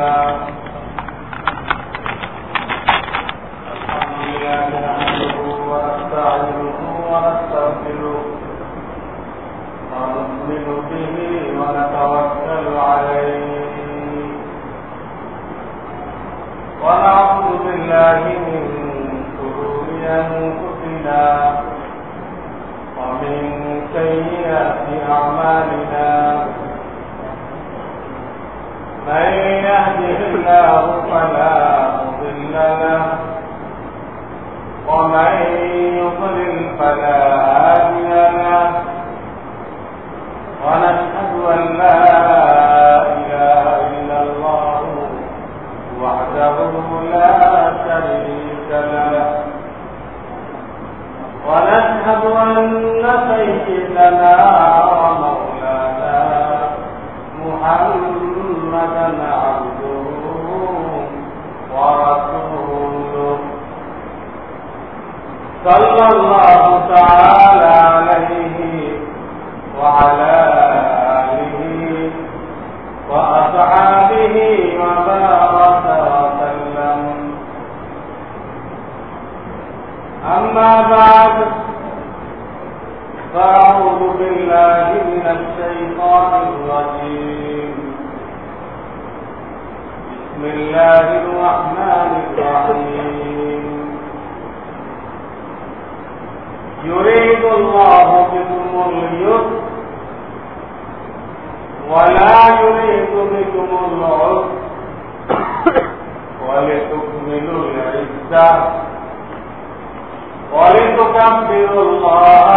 na العزة ولتكبروا الله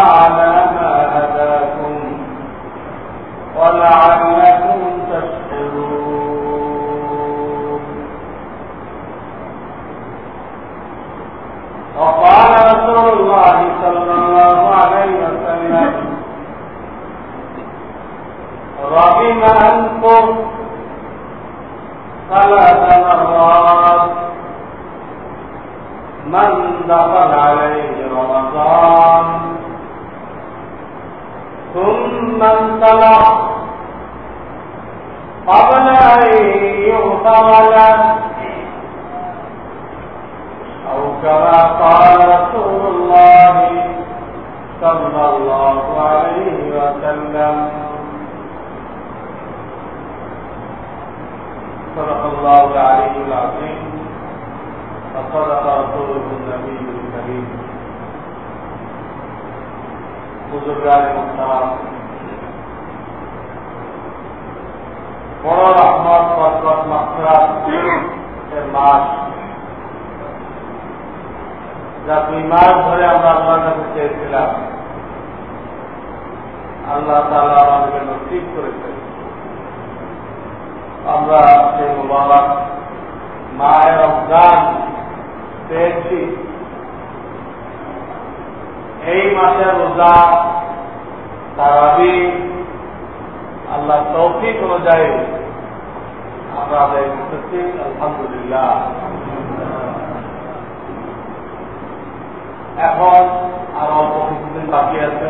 বাকি আছে?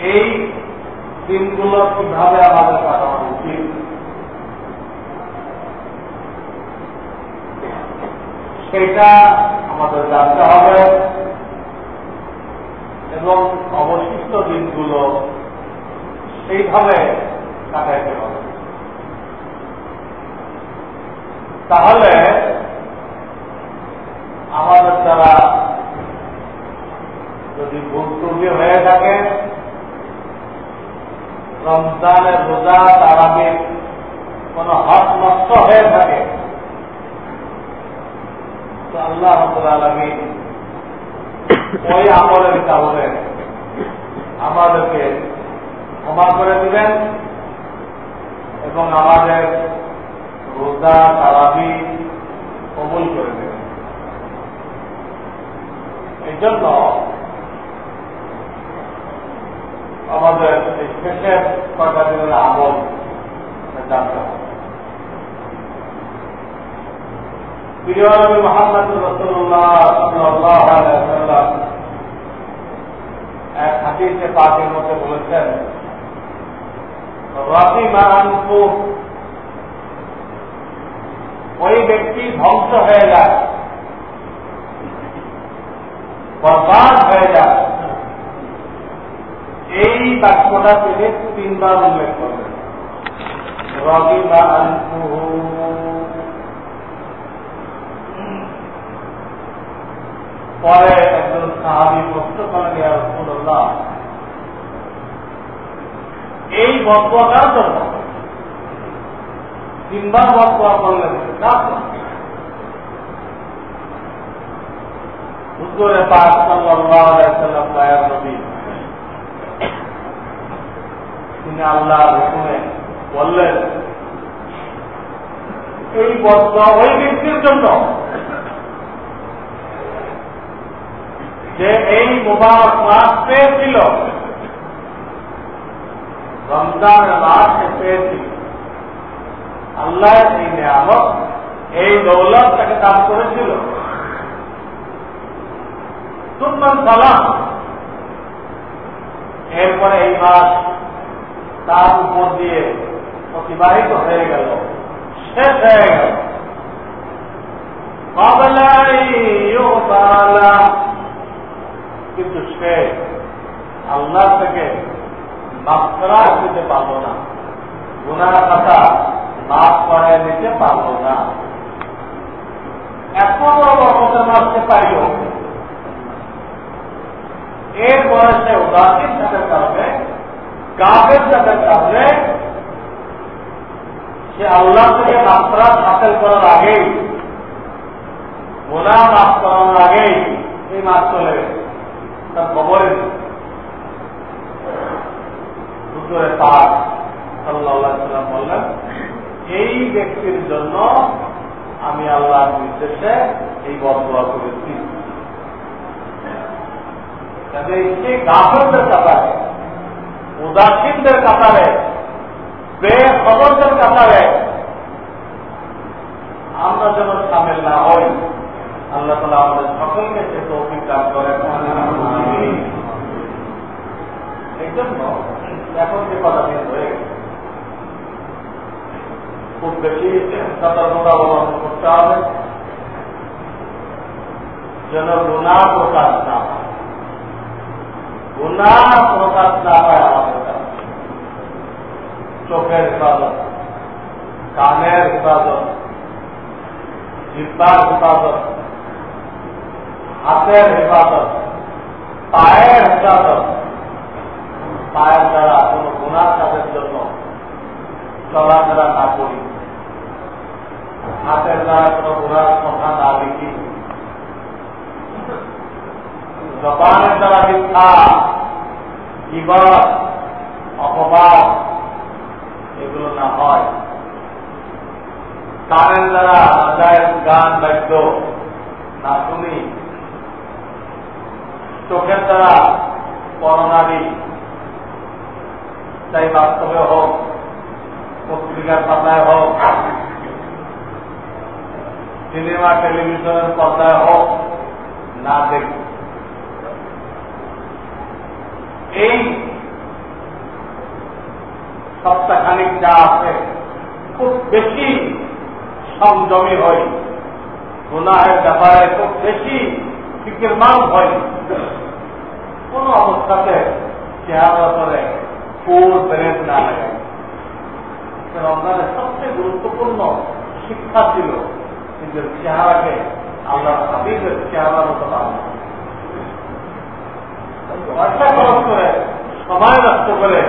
এই দিনগুলো কীভাবে আমাদের কাটানো উচিত? সেটা আমাদের জানতে হবে। এবং অবশিষ্ট দিনগুলো সেইভাবে কাটাইতে হবে। তাহলে আমাদের দ্বারা যদি ভুল ত্রুটি হয়ে থাকে রমজানের রোজা তারাবির কোন হক নষ্ট হয়ে থাকে। আল্লাহ আলমী ওই আমলের কারণে আমাদেরকে ক্ষমা করে দিবেন এবং আমাদের রোজা তারাবি কবুল করে দেবেন এই জন্য আমাদের এই শেষের কয়টা দিনের আমল জানতে হবে। প্রিয় মোহাম্মদ রসুল্লাহ এক হাদিসে পাকের মধ্যে বলেছেন রাফিমা আনফু ওই ব্যক্তি ধ্বংস হয়ে যায়, বরবাদ হয়ে যায়। এই বাক্যটা তিনি তিনবার উল্লেখ করবেন রবি বা পরে একজন সাহাবি প্রশ্ন করেন, ইয়া রসুল্লাহ এই বদুয়াটার জন্য তিনবার বদুয়া করলেন হুজুরে পাক সাল্লাল্লাহু আলাইহি সাল্লাম দয়ার নবী তিনি আল্লাহর হুকুমে বললেন, এই বদুয়া ওই ব্যক্তির জন্য। যে এই মোবারক মাস পেয়েছিল রমজানের মাস পেয়েছিল। আল্লাহ এই নিয়ামত, এই দৌলত তাকে দান করেছিল। সুন্দর সালাম। এরপরে এই মাস তার উপর দিয়ে অতিবাহিত হয়ে গেল। শেষ হয়ে গেল। কিন্তু সে আল্লাহ থেকে মাত্রা দিতে পারল না। গুনার কথা মাফ করে নিতে পারল না। বড় রহমতের মাসকে পাইও এর বয়সে উদাসীন থাকার কারণে গাফের থাকার কারণে সে আল্লাহ থেকে মাত্রা হাসিল করার আগেই গোনা মাফ করানোর আগেই এই মাস চলে তার খবরে হুজুরে পাক সাল্লাম বললেন, এই ব্যক্তির জন্য আমি আল্লাহর নির্দেশে এই বদয়া করেছি। সে গাফরদের কাতারে উদাসীনদের কাতারে, বেখবরদের কাতারে আমরা যেন সামিল না হই। আল্লাহ তালা আমাদের সকলকে সে তৌফিক দান করেন। এখন যে কথা নিয়ে হয়ে খুব বেশি সতর্কতা অবলম্বন করতে হবে। যেন গুণা প্রকাশ গুণা প্রকাশ না পায় আমাদের কাছে। চোখের হেফাজত কানের হেফাজত জিব্বার হেফাজত হাতের হেফাজত পায়ের হেফাজত পায়ের দ্বারা কোন গুণার কাজের জন্য চলাফেরা না করি। হাতের দ্বারা কোন গুণার কথা না লিখি। জবানের দ্বারা মিথ্যা জীবন অপবাদ, এগুলো না হয়। কানের দ্বারা গান বাদ্য না শুনি, চোখের দ্বারা করোনারি চাই বাস্তবে হোক, পত্রিকার পাতায় হোক, সিনেমা, টেলিভিশনের পর্দায় হোক, না দেখি। এই সপ্তাহখানিক যা আছে, খুব বেশি সংযমী হয়। গুনাহের ব্যাপারে খুব বেশি ফিকিরমান হয়। কোন অবস্থাতে চেহারা করে ফুল ব্রেড না লাগায়। রমজানের সবচেয়ে গুরুত্বপূর্ণ শিক্ষা ছিল। নিজের চেহারাকে আল্লাহ হাবিবের চেহারা মতো বানানো। পয়সা খরচ করে, সময় নষ্ট করে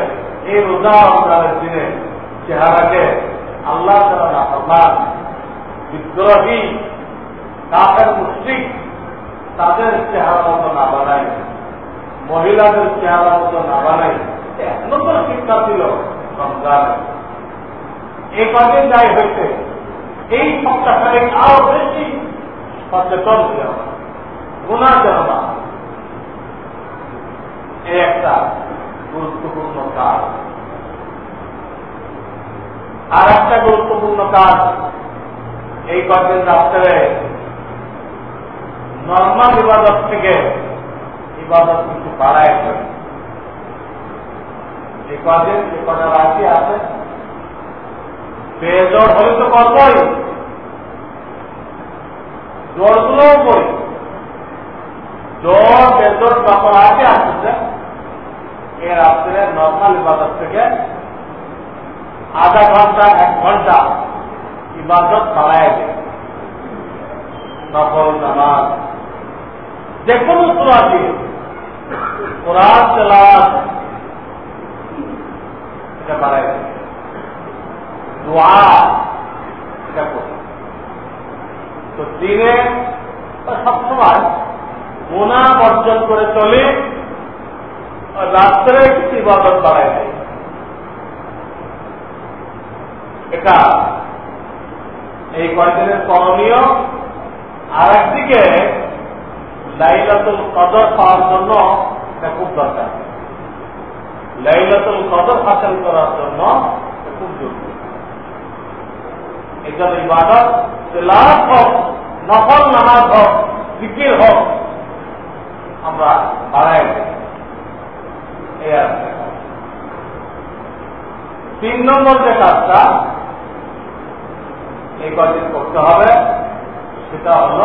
এই রোজা রমজানের দিনে চেহারাকে আল্লাহ তারা বিদ্রোহী কাপের মুশ্রিক তাদের চেহারা মতো না বানাই মহিলাদের চেহারা মতো না বানাই নতুন শিক্ষা ছিল রমজান। এই কদিন যাই হয়েছে, এই সপ্তাহে আরও বেশি সচেতন ছিল গুণার যেন একটা গুরুত্বপূর্ণ কাজ। আর একটা গুরুত্বপূর্ণ কাজ এই কদিন রাত্রে নর্মাল ইবাদত থেকে ইবাদত কিছু বাড়ায় করে এই কদিন যে কটা রাশি আছে বেজর হলে তো করবই জোরগুলোও করি জোর বেজোর ব্যাপার আগে আসতেছে। এর রাত্রে নর্মাল ইবাদত থেকে আধা ঘণ্টা, এক ঘণ্টা ইবাদত বাড়ায় দেয়। নফল, নামাজ। যে কোনো সুরা দিয়ে। এটা বাড়ায় দেয়। এটা তো দিনে সবসময় মোনা বর্জন করে চলে রাত্রে কিছু ইবাদত বাড়ায় দেয়। এটা এই কয়েকদিনের করণীয়। আর একদিকে লাইলাতুল কদর পাওয়ার জন্য এটা খুব দরকার। লাইলাতুল কদর হাসিল করার জন্য খুব জরুরি। এই জন্য ইবাদত লাভ হোক, নফল নামাজ হোক বিক্রির হোক, আমরা বাড়াই আর তিন নম্বর যে কাজটা, এই কদিন করতে হবে, সেটা হল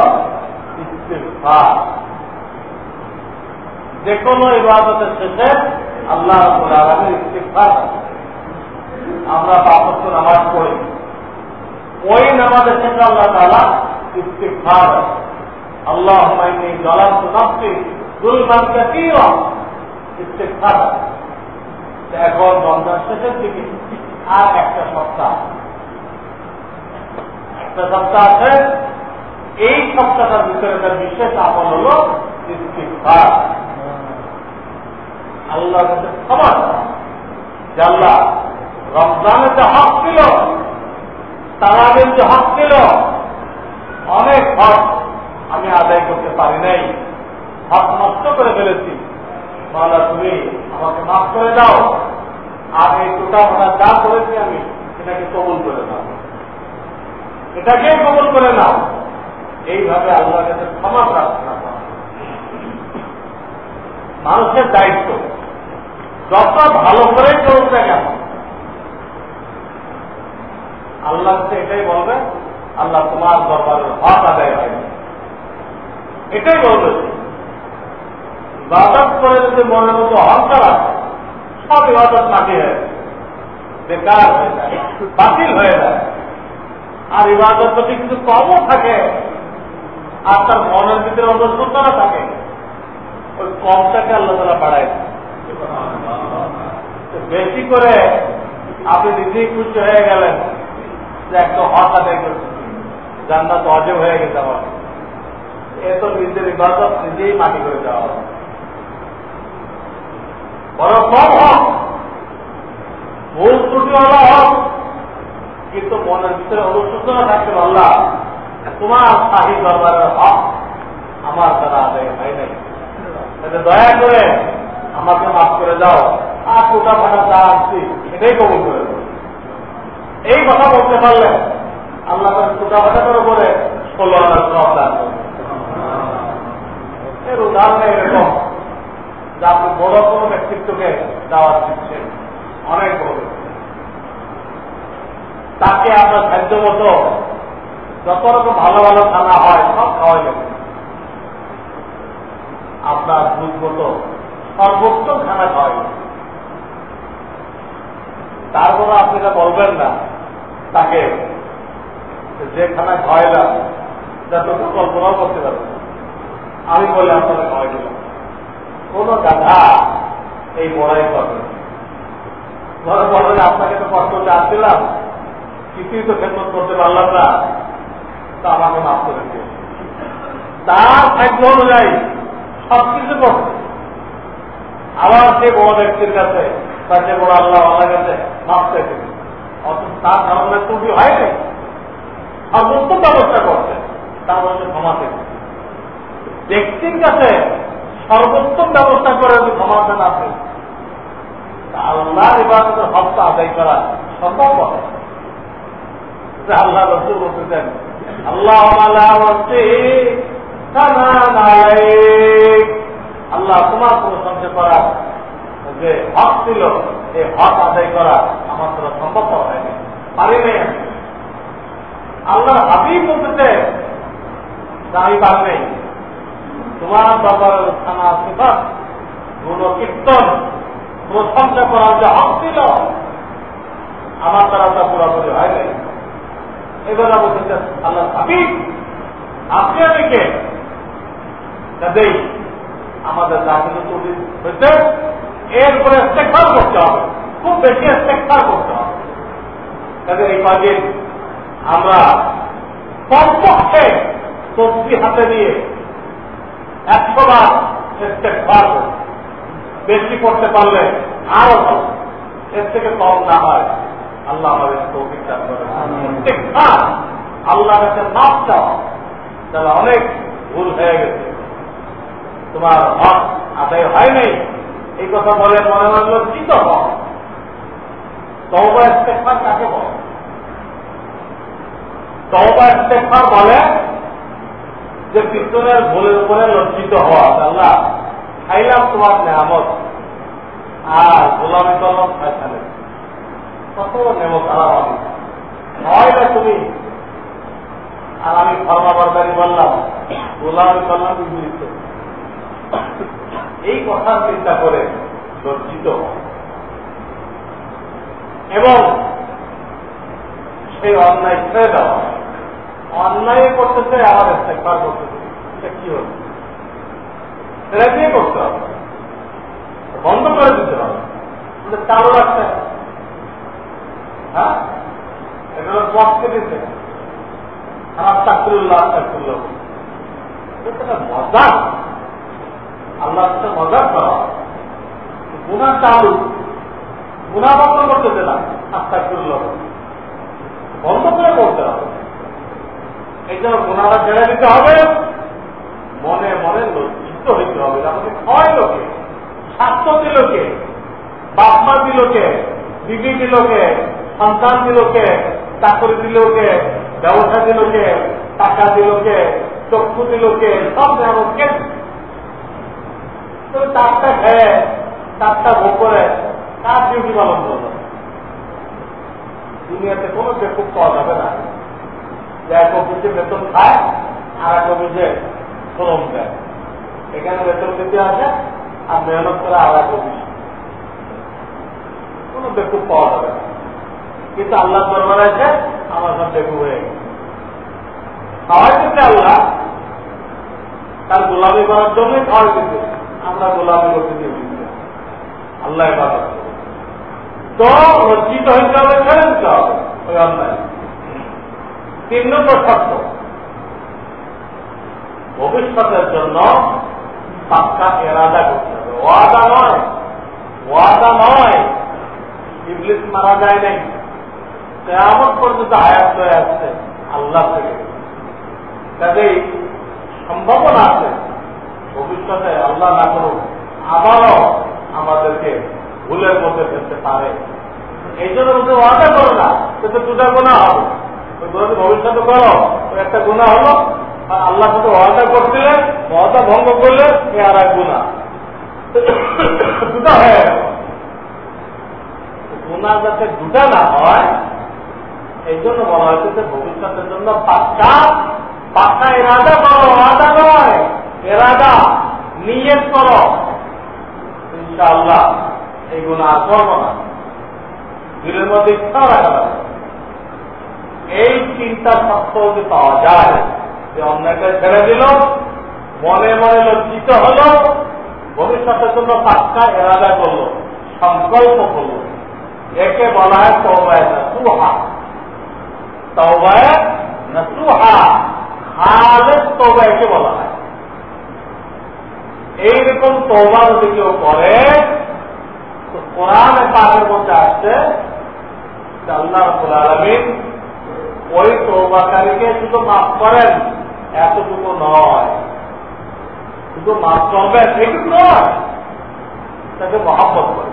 যে কোনো ইবাদতের শেষে আল্লাহ আমরা পাপত্য নামাজ পড়ি। ওই নামাজের শেষে আল্লাহ তালা ইস্তেফার আল্লাহ জলাম কাসীর। এখন রমজান শেষের দিকে আর একটা সপ্তাহ। একটা সপ্তাহ আছে। এই সপ্তাহের ভিতরে তার বিশেষ হল আল্লাহ রমজানের যে হক ছিল তারাবের যে হক ছিল অনেক হক আমি আদায় করতে পারি নাই। হক নষ্ট করে ফেলেছি। মালা তুমি আমাকে মাফ করে দাও। আর এই টোটা মোটা যা করেছি আমি এটাকে কবুল করে দাও এটাকে কবুল করে নাও। এইভাবে আল্লাহর কাছে ক্ষমা প্রার্থনা করা। মানুষের দায়িত্ব, যত ভালো করে চলছে কেন আল্লাহ এটাই বলবে আল্লাহ তোমার দরবারের হক আদায় হয় এটাই বলবে ইবাদত করে যদি মনের মতো অহংকার আছে সব ইবাদত মাটি হয়ে বেকার হয়ে যায়, বাতিল হয়ে যায়। আর ইবাদত যদি কিছু কমও থাকে, আর তার মনের ভিতরে অনুসন্ধান থাকে, ওই কমটাকে আল্লাহ তারা বাড়ায় বেশি করে আপনি নিজেই খুশি হয়ে গেলেন যে একটা হক আদায় করছে জান্নাত অজেব হয়ে গেছে আমার। এ তো নিজের ইবাদত নিজেই মাটি করে দেওয়া হবে। বড় কম হোক, ভুল ত্রুটি হলো হোক, কিন্তু মনের ভিতরে অনুসূচনা থাকতে আল্লাহ তোমার শাহী দরবারের হক আমার দ্বারা আদায় হয় নাই। দয়া করে আমাকে মাফ করে দাও, আর কোটা ফাটা যা আসছি এটাই কবুল করে এই কথা বলতে পারলে আল্লাহ কোটা ফাটা করে বলে ষোলো হাজার দান এর উদাহরণ এরকম। যে আপনি বড় কোনো ব্যক্তিত্বকে দাওয়াত দিচ্ছেন। অনেক বড়। তাকে আপনার খাদ্য মতো যত রকম ভালো ভালো খানা হয়, সব খাওয়া যাবে। আপনার দুধ মতো সর্বোত্তম খানা খাওয়া যাবে। তারপরে আপনি এটা বলবেন না। তাকে যে খানা খাওয়াইলাম, যতটুকু কল্পনাও করতে পারবেন। আমি বলে আপনাকে খাওয়াই দিলাম। কোন গাধা এই বড়াই করবে ধরে বলবেন আপনাকে তো কষ্ট করে আসছিলাম কিছুই তো খেদমত করতে পারলাম না। তা আমাকে মাফ করে দিও। তার খাদ্য অনুযায়ী সবকিছু করছে। আবার সে বড় ব্যক্তির কাছে তার যে বড় আল্লাহ আল্লাহ কাছে মাফ চাইছে অথচ তার ধরনের ত্রুটি হয়নি? সর্বোচ্চ ব্যবস্থা করছে। তার মধ্যে ক্ষমা থেকে ব্যক্তির কাছে সর্বোত্তম ব্যবস্থা করে যদি ক্ষমা আছে আল্লাহর ইবাদতের হকটা আদায় করা সম্ভব হবে আল্লাহ রসুল বলতেছেন আল্লাহ আল্লাহ তোমার প্রশংসা করা যে হক ছিল এই হক আদায় করা আমার দ্বারা সম্ভব হয়নি পারি নাই আমি আল্লাহ হাবিব বলতেছে আমি পার নেই তোমার বাবার থানা সিফাত কীর্তন প্রশংসা করার যে হক ছিল, আমার দ্বারা তা পুরোপুরি হয় নাই এবার বলতেছে আল্লাহ সাবিক আপনি কাজেই আমাদের কিছু তৈরি হয়েছে এরপরে ইস্তেকবার করতে হবে, খুব বেশি ইস্তেকবার করতে হবে। কাজে এই কদিন আমরা কমপক্ষে তসবি হাতে নিয়ে একশো বার ইস্তেকবার বেশি করতে পারলে আরও এর থেকে কম না হয়। আল্লাহ আমাদের তৌফিক দান করে ইস্তেকবার আল্লাহ কাছে মাপ চাওয়া তাহলে অনেক ভুল হয়ে গেছে। তোমার হক আদায় হয় নাই। এই কথা বলে মনে মনে লজ্জিত হক? তওবা ইস্তেকবার কাকে বলে? তওবা ইস্তেকবার বলে যে পিছনের ভুলের উপরে লজ্জিত হওয়া আল্লাহ খাইলাম তোমার নেয়ামত। আর গোলামি করলাম খাইখানে কত নেমত আলাম হয় না তুমি? আর আমি ফর্মা বারদারি বললাম, গোলামি করলাম বিপরীত এই কথা চিন্তা করে লজ্জিত এবং সেই অন্যায় ছেড়ে দেওয়া। অন্যায় করতেছে আমার ইস্তেকবার করতেছে। এটা কি হল? ছেড়ে দিয়ে করতে হবে? বন্ধ করে দিতে হবে। চালু রাখতে হ্যাঁ? বক্সকে দিতে খারাপ চাকরুল্লাহ চাকরুল্লাহ মজা আল্লাহ মজা করা গুণা চালু। গুণা বন্ধ করতেছে না। আস্তাকুল্লাহ বন্ধ করে করতে হবে। জন্য গুণাটা ছেড়ে দিতে হবে। মনে মনে লজ্জিত হইতে হবে আমাকে ছয় লোকে, স্বাস্থ্য দিলকে বাপমা দিলকে বিবি দিলকে সন্তান দিলকে চাকরি দিলকে ব্যবসা দিলকে টাকা দিলকে চক্ষু দিলকে সব তুমি চারটা খেয়ে, চারটা ভোগ করে তার ডিউটি পালন করবে? দুনিয়াতে কোনো বেকুব পাওয়া যাবে না। এক অফিসে বেতন খায় আর এক এখানে বেতন দিতে আসে আর মেহনত করে আর পাওয়া যাবে কিন্তু আল্লাহ দরবার আছে আমার সব বেকুব হয়ে গেছে। খাওয়াই দিতে আল্লাহ, তার গোলামি করার জন্যই খাওয়াই দিতে। আমরা গোলামি করতে দিয়ে আল্লাহ তো লজ্জিত হইতে হবে ছেড়ে দিতে হবে। ওই অন্যায়। তিন নম্বর শর্ত। ভবিষ্যতের জন্য পাক্কা এরাদা করতে হবে। ওয়াদা নয়। ওয়াদা নয়। ইংলিশ মারা যায় নাই। কেমন পর্যন্ত হায়াত হয়ে আসছে আল্লাহ থেকে। কাজেই সম্ভাবনা আছে, ভবিষ্যতে আল্লাহ না করুক, আবারও আমাদেরকে ভুলের মধ্যে ফেলতে পারে। এই জন্য ওয়াদা করো না, কিন্তু দুটা গুণা হবে। ওই যদি ভবিষ্যতে করো। একটা গুণা হলো, আর আল্লাহ সাথে ওয়াদা করছিলে, ওয়াদা ভঙ্গ করলে এ আর এক গুণা দুটা হয়ে গেল। গুণা যাতে দুটা না হয়, এই জন্য বলা হয়েছে যে ভবিষ্যতের জন্য পাক্কা পাক্কা এরাদা করো, ওয়াদা নয় এরাদা নিয়ত করো। ইনশাআল্লাহ এইগুলো আর করব না। দিলের মধ্যে ইচ্ছাও রাখা এই চিন্তা যদি পাওয়া যায় যে অন্যায়টা ছেড়ে দিল, মনে মনে লজ্জিত হল, ভবিষ্যতের জন্য পাক্কা এরাদা করল, সংকল্প করল। একে বলা হয় তৌবায় না সুহা তৌবায় না সুহা খালেদ তৌবা একে বলা হয়। এইরকম তৌবা যদি কেউ করে, তো কোরআন পাকের মধ্যে আসছে আল্লাহ আলমিন ওই তৌবাকারীকে শুধু মাফ করেন। এতটুকু নয়। শুধু মাফ করবেন এইটুকু নয়। তাকে মহাব্বত করে।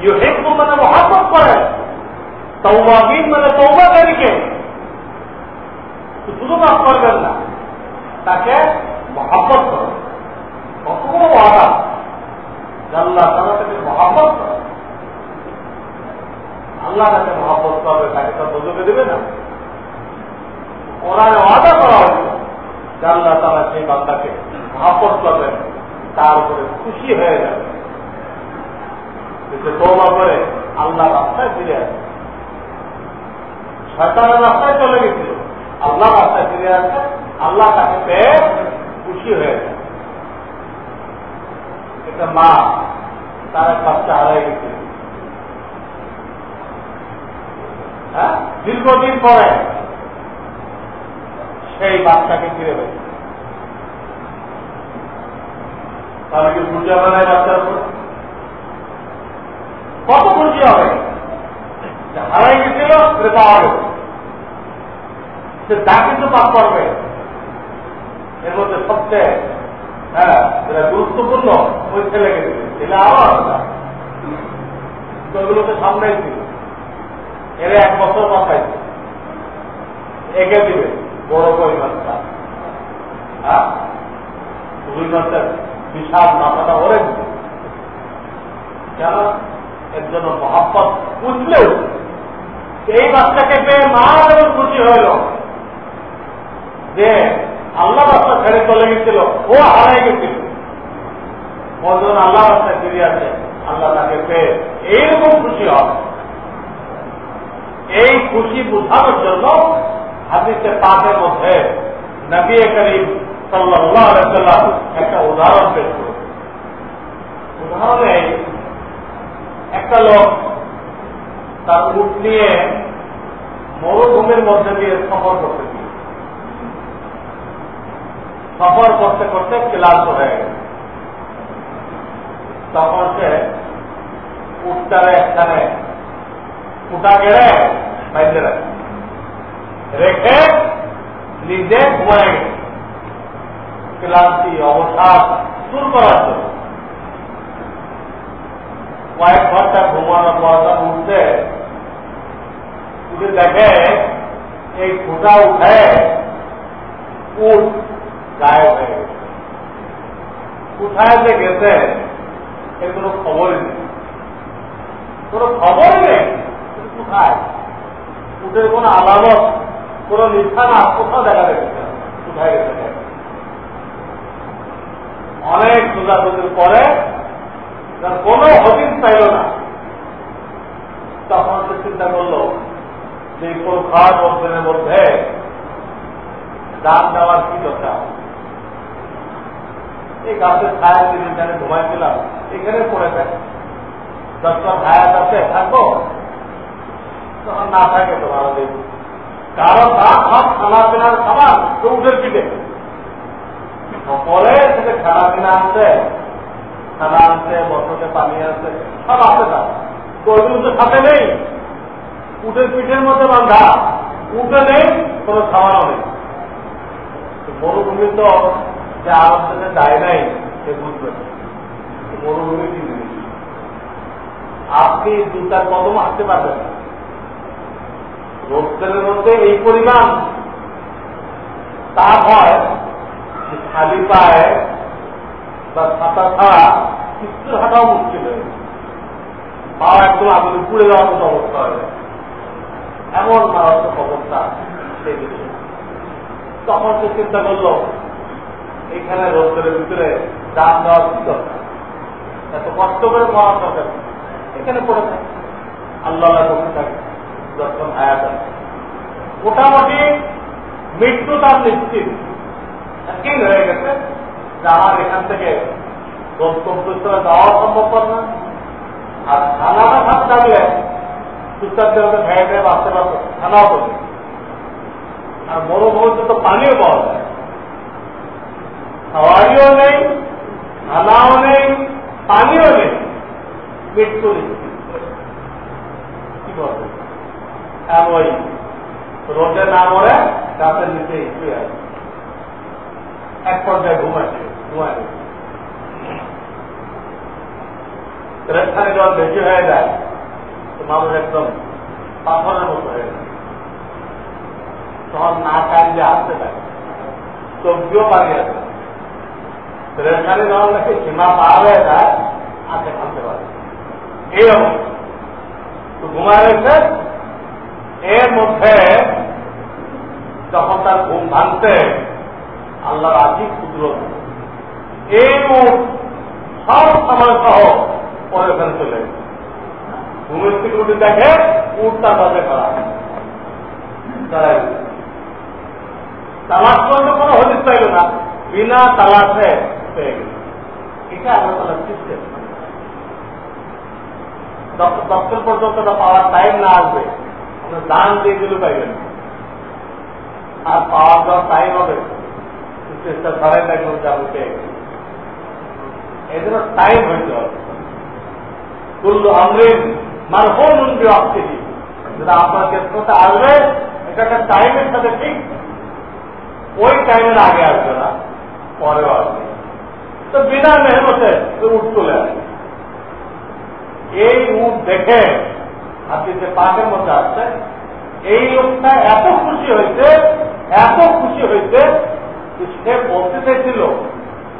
ইউহেব্বু মানে মহাব্বত করেন তৌবাবিন মানে তৌবাকারীকে শুধু মাফ করবেন না, তাকে মহাব্বত করেন কত বড় ওয়াদা আল্লাহ তারা তাকে মহাব্বত করে আল্লাহ তাকে মহাপত করবে তাকে তো বুঝবে দেবে না। কোরআনে ওয়াদা করা হয়েছে যে আল্লাহ তারা সেই বান্দাকে মহাপত করবেন, তার উপরে খুশি হয়ে যাবে। কিন্তু তৌবা করে আল্লাহ রাস্তায় ফিরে আসে। শয়তানের রাস্তায় চলে গেছিল আল্লাহ রাস্তায় ফিরে আসে, আল্লাহ তাকে পেয়ে খুশি হয়ে যায়। একটা মা, তার এক বাচ্চা হারাই গেছিল হ্যাঁ? দীর্ঘদিন পরে সেই বাচ্চাকে ফিরে পেয়েছে। তাহলে কি হবে না বাচ্চার উপর? কত খুশি হবে? হারাই গেছিল সে পাওয়া গেছে সে যা কিন্তু পাপ করবে, এর মধ্যে সবচেয়ে হ্যাঁ যেটা গুরুত্বপূর্ণ, ওই ছেলেকে দিবে। ছেলে আবার ওইগুলো তো ছিল এর এক বছর পাঠাইছে একে দিবে, বড় কই মাছটা হ্যাঁ? বিশাল মাথাটা ওরে কেন? এর জন্য মহাব্বত বুঝলেও এই বাচ্চাকে পেয়ে মা যেমন খুশি হইল। যে আল্লাহ বাচ্চা ছেড়ে চলে গেছিল, ও হারাই গেছিল। ও আল্লাহ বাচ্চা ফিরে আছে আল্লাহ তাকে পেয়ে এইরকম খুশি হবে এই খুশি বোঝানোর জন্য হাদিসের পাঠের মধ্যে নবী করিম সাল্লাম একটা উদাহরণ পেশ উদাহরণে একটা লোক তার উঠ নিয়ে মরুভূমির মধ্যে দিয়ে সফর করতে গিয়ে, সফর করতে করতে ক্লান্ত হয়ে গেছে তখন সে উঠটারে একখানে ফুটা বাইরে রাখে নিজে ঘুমায় গেছে ক্লান্তি, অবসাদ দূর করার জন্য। কয়েক ঘণ্টা ঘুমানোর পর উঠতে উঠে দেখে এই ফুটা উঠে উঠ গায়ে হয়ে কোথায় যে গেছে, এর কোনো খবরই নেই। কোনো খবরই নেই। কোথায়? উঠের কোন আলামত কোন নিশানা কোথাও দেখা যাচ্ছে কোথায় গেছে অনেক খোঁজাখুঁজির পরে তার কোন হদিস পাইল না। তখন সে চিন্তা করল যে প্রখার বন্ধনের মধ্যে দান দেওয়ার কি দরকার? এই গাছের ছায়া দিন এখানে ঘুমাইছিলাম, এখানে পড়ে থাকে। দশটা ছায়া আছে, থাকব? তখন না থাকে তো ভালো দিন কারণ তার সব খানা পিনার খাবার তো উঠে পিঠে সকলে থেকে খানা পিনা আনছে খানা আনছে বছরে পানি আছে, সব আছে তার। ওইগুলো তো সাথে নেই। উঠের পিঠের মধ্যে বান্ধা। উঠে নেই, কোনো খাওয়ানো নেই। মরুভূমি তো যে আমার সাথে যায় নাই, সে বুঝবে মরুভূমি কি আপনি দুটার কদম আসতে পারবেন না। রোদ্রের মধ্যে এই পরিমাণ। তাপ হয় খালি পায়ে বা ছাতা ছাড়া কিছু হাঁটাও মুশকিল হয়ে পা একদম আগুনে পুড়ে যাওয়ার মতো অবস্থা হয়ে যায়। এমন মারাত্মক অবস্থা সেই বিষয়ে তখন সে চিন্তা করল এখানে রোদ্রের ভিতরে দাম দেওয়ার কি দরকার? এত কষ্ট করে দরকার এখানে পড়ে থাকে। আল্লাহ থাকে। যখন হায়াত আছে। মোটামুটি মৃত্যু তার নিশ্চিত। হয়ে গেছে আমার এখান থেকে গন্তব্যস্থলে যাওয়া সম্ভবপর না। আর খানাটা খাতে বাঁচতে পারতো তো আর মরুভূমিতে তো পানিও পাওয়া যায়। খাওয়ারিও নেই খানাও নেই, পানিও নেই। মৃত্যু নিশ্চিত। কি করবে ওই রোদে না মরে গাছের নিচে শুয়ে আছে। এক পর্যায়ে ঘুমাচ্ছে ঘুমায় রেখানে জল বেশি হয়ে যায়, তো মানুষ একদম পাথরের মতো হয়ে যায়। তখন না কান্দে আসতে থাকে চোখটিও পানি আছে। রেখানে যখন নাকি সীমা পার হয়ে যায় আগে থামতে পারে এই অবস্থা তো ঘুমায় রয়েছে এর মধ্যে যখন তার ঘুম ভাঙছে, আল্লাহর আজি ক্ষুদ্র এই উঠ সব সময় সহ পরে ওখানে চলে ঘুমের উঠে দেখে উঠটা তাদের করা। তালাশ করলে কোনো হদিস পাইল না। বিনা তালাশে পেয়ে গেল। এটা আল্লাহ তালার দপ্তর পর্যন্ত পাওয়ার টাইম না আসবে। দান দিয়ে দিলে পাইবেন। আর পাওয়ার দেওয়ার টাইম হবে। চেষ্টা ধরেন না এই জন্য টাইম হইতে যেটা আপনার আসবে, এটা একটা টাইমের সাথে ঠিক। ওই টাইমের আগে আসবে না, পরেও আসবে। তো বিনা মেহনতে উঠ চলে আসবে। এই উঠ দেখে যে পাকের মধ্যে আসছে এই লোকটা এত খুশি হয়েছে, এত খুশি হয়েছে সে বলতে চাইছিল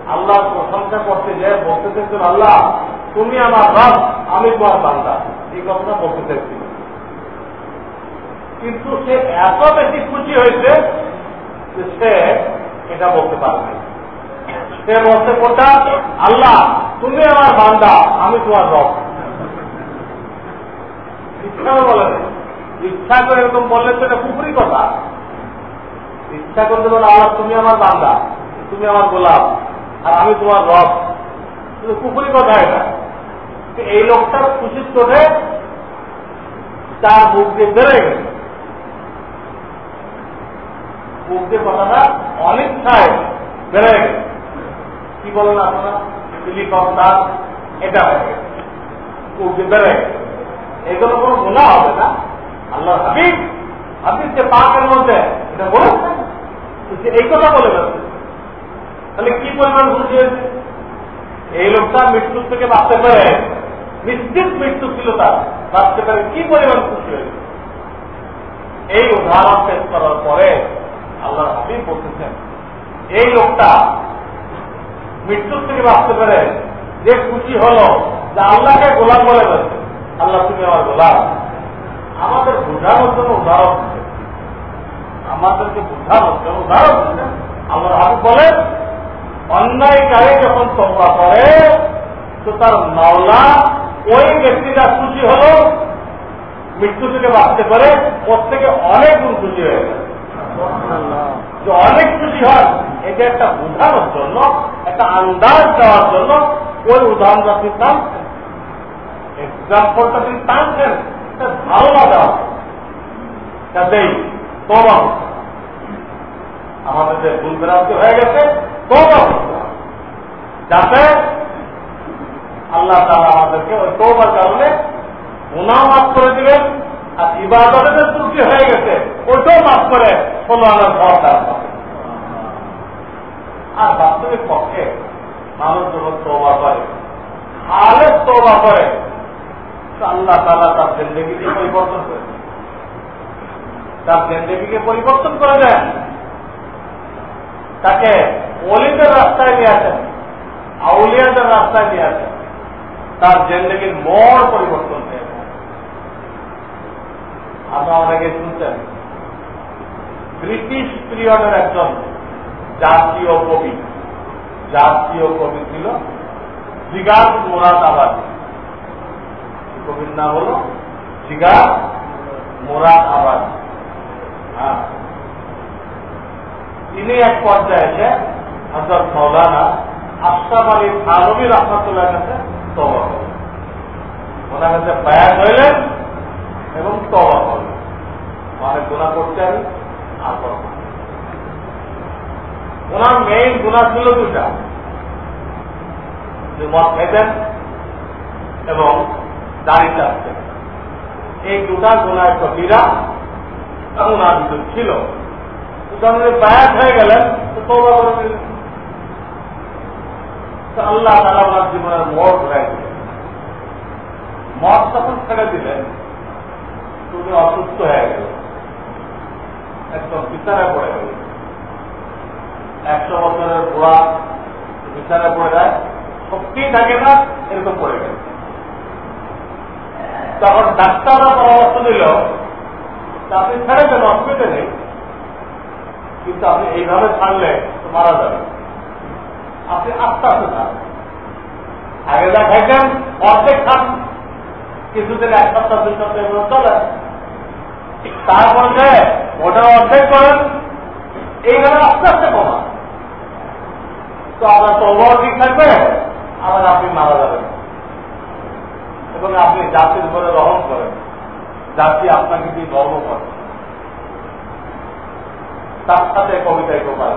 আল্লাহ প্রশংসা করতে যে বলতে চাইছিল, আল্লাহ, তুমি আমার রব, আমি তোমার বান্দা। এই কথাটা বলতে চাইছিল। কিন্তু সে এত বেশি খুশি হয়েছে যে সে এটা বলতে পারবে সে বলতে কোটা আল্লাহ, তুমি আমার বান্দা, আমি তোমার রব। ইচ্ছা বলে ইচ্ছা করে এরকম বললে তো এটা পুকুরি কথা। ইচ্ছা করতে বলে, আল্লাহ, তুমি আমার বান্দা, তুমি আমার গোলাপ আর আমি তোমার রব। পুকুরি কথা এটা। এই লোকটা খুশির চোখে তার মুখ দিয়ে বেড়ে গেছে মুখ দিয়ে কথাটা অনিচ্ছায় বেড়ে গেছে কি বলেন আপনারা? হেলিকপ্টার এটা হয়ে গেছে মুখ দিয়ে বেড়ে গেছে এগুলো কোনো গুণা হবে না। আল্লাহ হাবিব হাবিব যে পাকের মধ্যে এটা বলেছেন এই কথা বলে গেছে তাহলে কি পরিমাণ হয়েছে? এই লোকটা মৃত্যুর থেকে বাঁচতে পারে, নিশ্চিত মৃত্যু ছিল তার, বাঁচতে পারে কি পরিমাণ খুশি হয়েছে? এই উদাহরণ পেশ করার পরে আল্লাহ হাবিব বলতেছেন, এই লোকটা মৃত্যুর থেকে বাঁচতে পারে যে খুশি হলো, যে আল্লাহকে গোলাম বলে গেছে আল্লাহ তুমি আমার গোলাম। আমাদের বোঝানোর জন্য উদাহরণ দিচ্ছে আমাদেরকে বোঝানোর জন্য উদাহরণ দিচ্ছে আল্লাহ হাবিব বলেন, অন্যায়কারী যখন তোমরা করে, তো তার মাওলা ওই ব্যক্তিটা খুশি হল, মৃত্যু থেকে বাঁচতে পারে, ওর থেকে অনেক গুণ খুশি হয়ে গেছে যে অনেক খুশি হয় এটা একটা বোঝানোর জন্য, একটা আন্দাজ দেওয়ার জন্য ওই উদাহরণটা টানছেন এক্সাম্পলটা তিনি টানছেন ধারণা দেওয়া কাজেই তোবা আমাদের যে ভুল বেরান্তি হয়ে গেছে, তোবা যাতে আল্লাহ তারা আমাদেরকে ওই তোবার কারণে গুণাও মাফ করে দিবেন, আর ইবাদতের ত্রুটি হয়ে গেছে ওটাও মাফ করে ষোলো আনার ঘর তারা আর বাস্তবিক পক্ষে মানুষ যখন তোবা করে খালেদ তোবা করে আল্লাহ তালা তার জিন্দগিকে পরিবর্তন করে তার জিন্দগিকে পরিবর্তন করে দেন। তাকে অলিদের রাস্তায় নিয়ে আসেন, আউলিয়াদের রাস্তায় নিয়ে আসেন। তার জিন্দগির মোড় পরিবর্তন হয়ে আপনারা অনেকে শুনছেন, ব্রিটিশ পিরিয়ডের একজন জাতীয় কবি জাতীয় কবি ছিল জিগার মোরাদ আবাদী কবির নাম হল জিগার মোরাদ আবাদী। হ্যাঁ। তিনি এক পর্যায়ে এসে হজরত মৌলানা আশরাফ আলী থানবী রহমতুল্লাহ কাছে তবা ওনার কাছে ব্যয় হইলেন এবং তবা করলেন। অনেক গুণা করতে আমি, আর ওনার মেইন গুণা ছিল দুটা মদ খেতেন এবং দাড়ি চাচ্ছেন এই দুটা গুণা একটা বিরাট ওনার ভিতর ছিল। বায়াত হয়ে গেলেন, তো করে আল্লাহ তালা ওনার জীবনের মোড় ঘুরাই দিলেন। মদ তখন ছেড়ে দিলেন। তুমি অসুস্থ হয়ে গেল। একদম বিছানায় পড়ে গেল। একশো বছরের বুড়া বিছানায় পড়ে যায়। শক্তি থাকে না, এরকম পড়ে গেল। তখন ডাক্তাররা পরামর্শ দিল, আপনি ছেড়ে দেন, অসুবিধা নেই। কিন্তু আপনি এইভাবে ছাড়লে মারা যাবে। আপনি আস্তে আস্তে খান আগে যা খাইতেন, অর্ধেক খান। কিছুদিন, এক সপ্তাহ, দুই সপ্তাহ এগুলো চলে। তারপরে ওটা অর্ধেক করেন, এইভাবে আস্তে আস্তে কমান। তো আপনার তবুও ঠিক থাকবে, আবার আপনি মারা যাবেন। এবং আপনি জাতির উপরে রহম করেন। জাতি আপনাকে দিয়ে গর্ব করে। তার সাথে কবিতায় গোপাল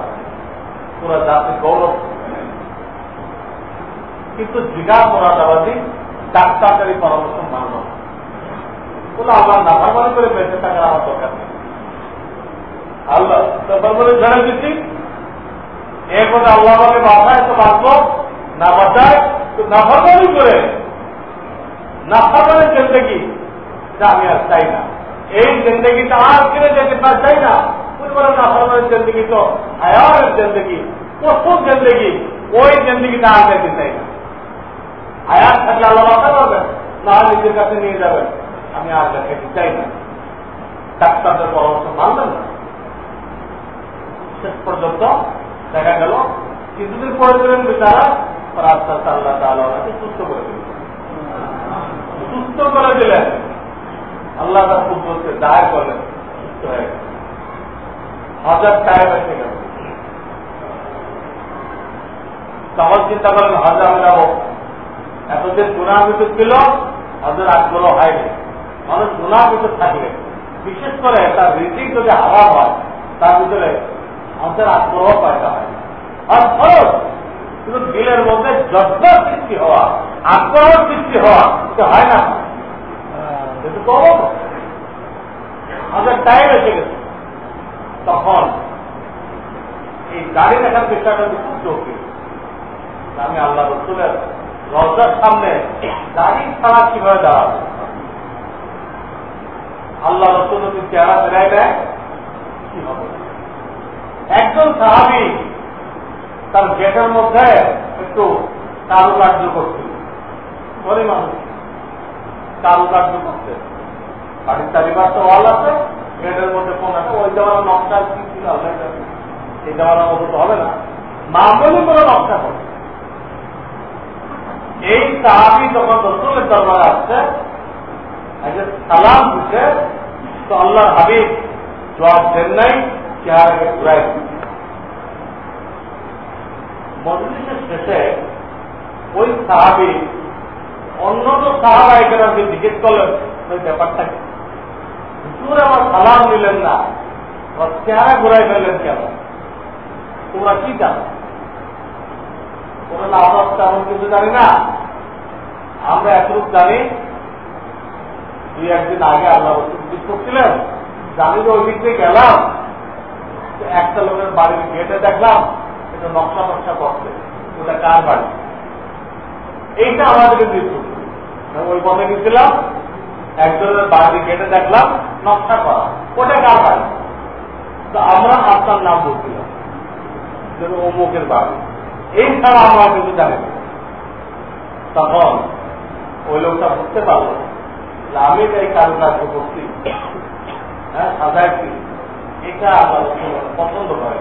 পুরো জাতির গৌরব। কিন্তু জিজ্ঞাসা করা যাবাদি ডাক্তারদের পরামর্শ মানব। বলে আল্লাহ নাফারমানি করে বেঁচে থাকার আমার দরকার নেই। আল্লাহ নাফারমানি ছেড়ে দিচ্ছি এরপরে আল্লাহ বাসায় তো বাঁচবো। না বাঁচায় তো নাফারমানি করে নাফারমানের জিন্দগি। যা আমি আর চাই না। এই জিন্দগিটা আর ফিরে যেতে চাই না। পরিবারে নাফারমানের জিন্দগি তো হায়ারের জিন্দগি প্রথম জিন্দগি, ওই জিন্দগিটা আর যেতে চাই না। হায়াত থাকলে আল্লাহ বাঁচা পাবেন না নিজের কাছে নিয়ে যাবেন। আমি আর দেখাতে চাই না। ডাক্তারদের পরামর্শ মানবেন না। শেষ পর্যন্ত দেখা গেল, কিছুদিন পরে দিলেন বিচারা আস্তে আল্লাহ তাহলে সুস্থ করে দিলেন সুস্থ করে দিলেন। আল্লাহ তার পুত্রকে দায় করলেন, সুস্থ হয়ে গেল হাজার টাইম এসে গেল। তখন চিন্তা করেন হাজার আমি যাব এতদিন গুণান্বিত ছিল, হাজার আগ্রহ হয়নি। মানুষ গুণান্বিত থাকলে, বিশেষ করে তার ঋতিক যদি হারা হয়, তার ভিতরে আমাদের আগ্রহ পয়দা হয়। আর ফরজ, কিন্তু দিলের মধ্যে যত্ন সৃষ্টি হওয়া আগ্রহ সৃষ্টি হওয়া এটা হয় না। কম আমাদের টাইম এসে গেছে। তখন এই গাড়ি দেখার চেষ্টাটা খুব জরুরি আমি আল্লাহ রসুলের রজার সামনে দাড়ি ছাড়া কীভাবে দাঁড়াবে? আল্লাহ রসুল যদি চেহারা ফেরাই দেয় কি হবে? একজন সাহাবি তার গেটের মধ্যে একটু কারুকার্য করছিল। গরিব মানুষ। কারুকার্য করছে বাড়ির চারিপাশ তো ওয়াল আছে গেটের মধ্যে কোন আছে, ওই জামার নকশা কি ছিল এই জামার মতো তো হবে না। মামুলি করে নকশা করছে এই সাহাবি যখন রসুলের দরবারে আসছে সালাম দিচ্ছে তো আল্লাহ হাবিব জবাব দেন নাই, চেহারাকে ঘুরাই মজলিসের শেষে ওই সাহাবি অন্য তো সাহাবা এখানে জিজ্ঞেস করলেন, ওই ব্যাপারটা কি? হুজুর আমার সালাম দিলেন না। আমার চেহারা ঘুরাই ফেললেন কেন? তোমরা কি জানো? ওরা আমরা তেমন কিছু জানি না। আমরা এতটুকু জানি, দুই একদিন আগে আল্লাহ জিজ্ঞেস করছিলেন, জানি যে ওই দিক দিয়ে গেলাম। একটা লোকের বাড়ির গেটে দেখলাম, এটা নকশা নকশা করছে। ওটা কার বাড়ি? এইটা আমাদেরকে দিয়েছিল ওই পথে গেছিলাম, একজনের বাড়ির গেটে দেখলাম, নকশা করা। ওটা কার বাড়ি? তো আমরা আপনার নাম বলছিলাম অমুকের বাড়ি। এই ছাড়া আমরা কিছু জানি তখন ওই লোকটা বুঝতে পারল আমি এই কারুকার্য করছি। হ্যাঁ আমার পছন্দ করে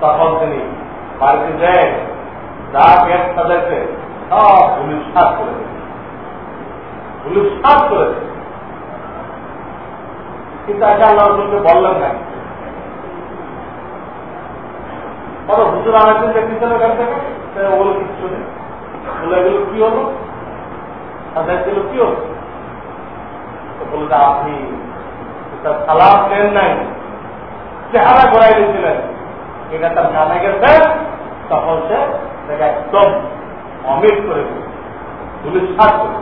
তখন তিনি বাড়িতে যায় যা গ্যাস সাজাইছে সব পুলিশ করে পুলিশ করে কিন্তু আগে আল্লাহ বললেন না। কত হুজুর আনাদিন দেখতেছেন ওখান থেকে ওগুলো কিচ্ছু নেই বলে, এগুলো কি হলো? সাজাইছিল কি হলো? তো বলে যে আপনি তার সালাম দেন নাই। চেহারা ঘোরাই দিয়েছিলেন। এটা তার জানা গেছে, তখন সে একদম অমিত করে পুলিশ সাত করে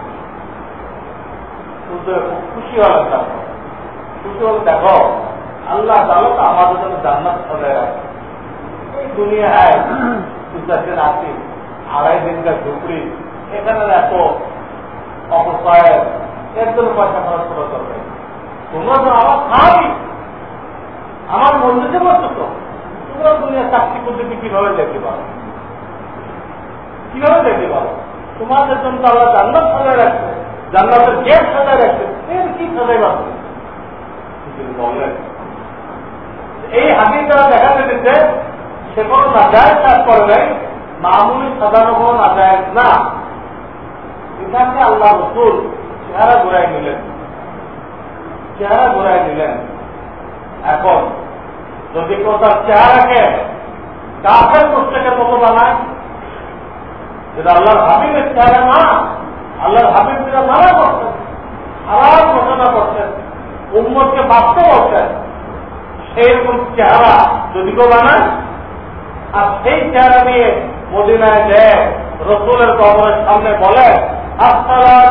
খুশি হলে দেখো, আল্লাহ তাহলে তো আমাদের জন্য জান্নাত সাজায় রাখে। এই দুনিয়ায় দু চারজন আছি আড়াই দিনকার ঝুপড়ি এখানে এত অপচয় জন্য পয়সা খরচ করা দরকার তোমরা তো আমার খাওয়াই আমার মন্দিরে বসতো তো। তোমরা দুনিয়ার চাকরি পদ্ধতি কীভাবে দেখতে পারো কীভাবে দেখতে পারো তোমাদের জন্য তো আল্লাহ জান্নাত সাজায় রাখছে। জান্নাতের গেট সাজায় রাখছেন এর কি সাজাই বললেন এই হাদিস দ্বারা দেখা যেতেছে সে কোনো নাজায় কাজ করে নাই মামুলি সাধারণ কোনো নাজায় না। এখানে আল্লাহ রসুল চেহারা ঘুরাই নিলেন। চেহারা ঘুরাই নিলেন। এখন যদি তার চেহারাকে কাফের পুস্তকের মতো বানায় যেটা আল্লাহর হাবিবের চেহারা না আল্লাহর হাবিব যেটা মানা করছেন হারাম ঘোষণা করছেন উম্মতকে বাঁচতে বলছেন সেইরকম চেহারা যদি কেউ বানায়, আর সেই চেহারা নিয়ে মদিনায় দেয় রসুলের কবরের সামনে বলে আসসালাম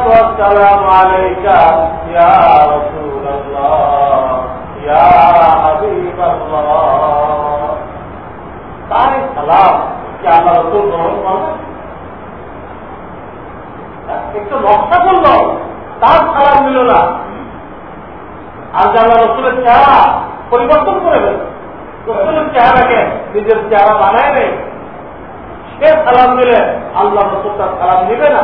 তার সালাম কি আল্লাহ রসুল গ্রহণ করবেন? একটু নকশা করল তার সালাম দিল না। আর যারা রসুলের চেহারা পরিবর্তন করে দেবে রসুলের চেহারাকে নিজের চেহারা বানায় নেই সে সালাম দিলে আল্লাহ রসুল তার সালাম দিবে না।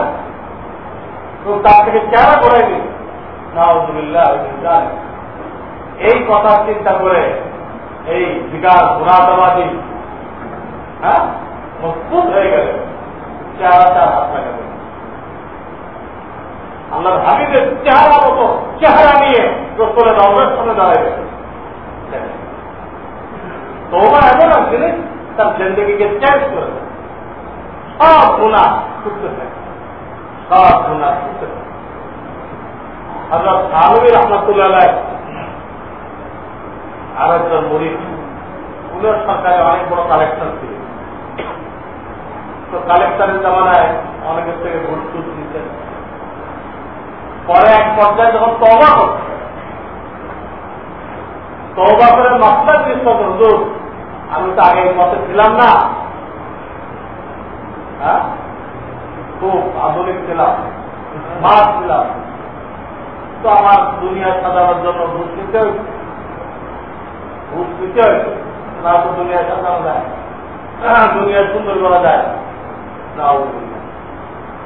তো তার থেকে চেহারা করে দিন এই কথা চিন্তা করে এই বিকাশ গুণাদাবাদী হ্যাঁ মজবুত হয়ে গেলে চেহারাটা হাত লাগাবে আল্লাহর হাবিবের চেহারা মতো চেহারা নিয়ে রসুলের রবের সামনে দাঁড়াবে তোমার এমন এক জিনিস তার জিন্দগিকে চেঞ্জ করে সব গুণা ছুটতে থাকে। সব গুণা ছুটতে থাকে। হজরত সাহাবি রহমতুল্লাহ আর একজন মরিদ। উনিও সরকারে অনেক বড় কালেকশন ছিল। তো কালেক্টরের জামানায় অনেকের থেকে ভোট টুট দিতেন পরে এক পর্যায়ে যখন তবা করছে তবা করে মাস্টার জিনিস হুজুর, আমি তো আগে মতে ছিলাম না। হ্যাঁ? খুব আধুনিক ছিলাম ছিলাম। তো আমার দুনিয়া সাজানোর জন্য নিতে হয়েছে। না তো দুনিয়া সাজানো যায়। দুনিয়া সুন্দর করা যায়। না